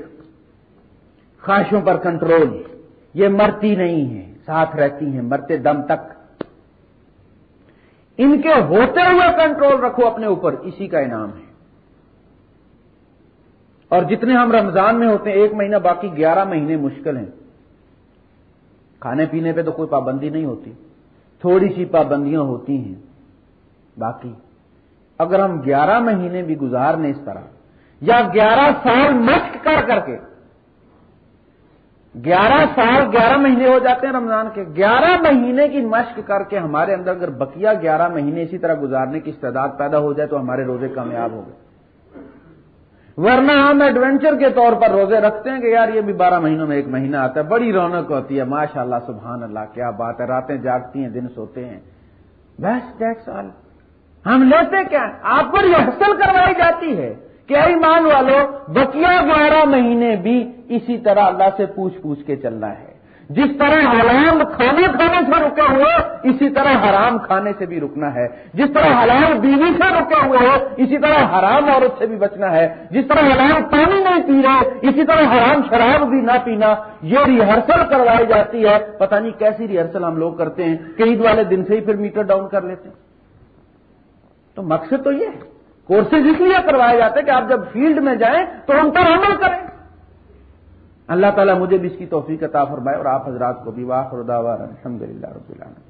خواہشوں پر کنٹرول۔ یہ مرتی نہیں ہے ساتھ رہتی ہیں، مرتے دم تک۔ ان کے ہوتے ہوئے کنٹرول رکھو اپنے اوپر، اسی کا انعام ہے۔ اور جتنے ہم رمضان میں ہوتے ہیں، ایک مہینہ باقی گیارہ مہینے مشکل ہیں۔ کھانے پینے پہ تو کوئی پابندی نہیں ہوتی۔ تھوڑی سی پابندیاں ہوتی ہیں۔ باقی، اگر ہم گیارہ مہینے بھی گزارنے اس طرح، یا گیارہ سال مشق کر کر کے، گیارہ سال گیارہ مہینے ہو جاتے ہیں رمضان کے، گیارہ مہینے کی مشق کر کے ہمارے اندر اگر بکیا گیارہ مہینے اسی طرح گزارنے کی استعداد پیدا ہو جائے تو ہمارے روزے کامیاب ہو گئے ورنہ ہم ایڈونچر کے طور پر روزے رکھتے ہیں کہ یار یہ بھی بارہ مہینوں میں ایک مہینہ آتا ہے، بڑی رونق ہوتی ہے ماشاء اللہ سبحان اللہ، کیا بات ہے، راتیں جاگتی ہیں، دن سوتے ہیں۔ بیسٹ ڈیکس آل۔ ہم لیتے کیا؟ آپ پر یہ حاصل کروائی جاتی ہے کہ ایمان والو بکیا گیارہ مہینے بھی اسی طرح اللہ سے پوچھ پوچھ کے چلنا ہے۔ جس طرح حرام کھانے کھانے سے رکے ہوئے اسی طرح حرام کھانے سے بھی رکنا ہے۔ جس طرح حلال بیوی سے رکے ہوئے ہو اسی طرح حرام عورت سے بھی بچنا ہے۔ جس طرح حلال پانی نہیں پی رہے، اسی طرح حرام شراب بھی نہ پینا۔ یہ ریہرسل کروائی جاتی ہے۔ پتہ نہیں کیسی ریہرسل ہم لوگ کرتے ہیں۔ کہ عید والے دن سے ہی پھر میٹر ڈاؤن کر لیتے ہیں۔ تو مقصد تو یہ ہے۔ کورسز اس لیے کروائے جاتے ہیں کہ آپ جب فیلڈ میں جائیں تو ان پر عمل کریں۔ اللہ تعالیٰ مجھے بھی اس کی توفیق عطا فرمائے اور آپ حضرات کو بھی واخر الحمد للہ رب العالمین۔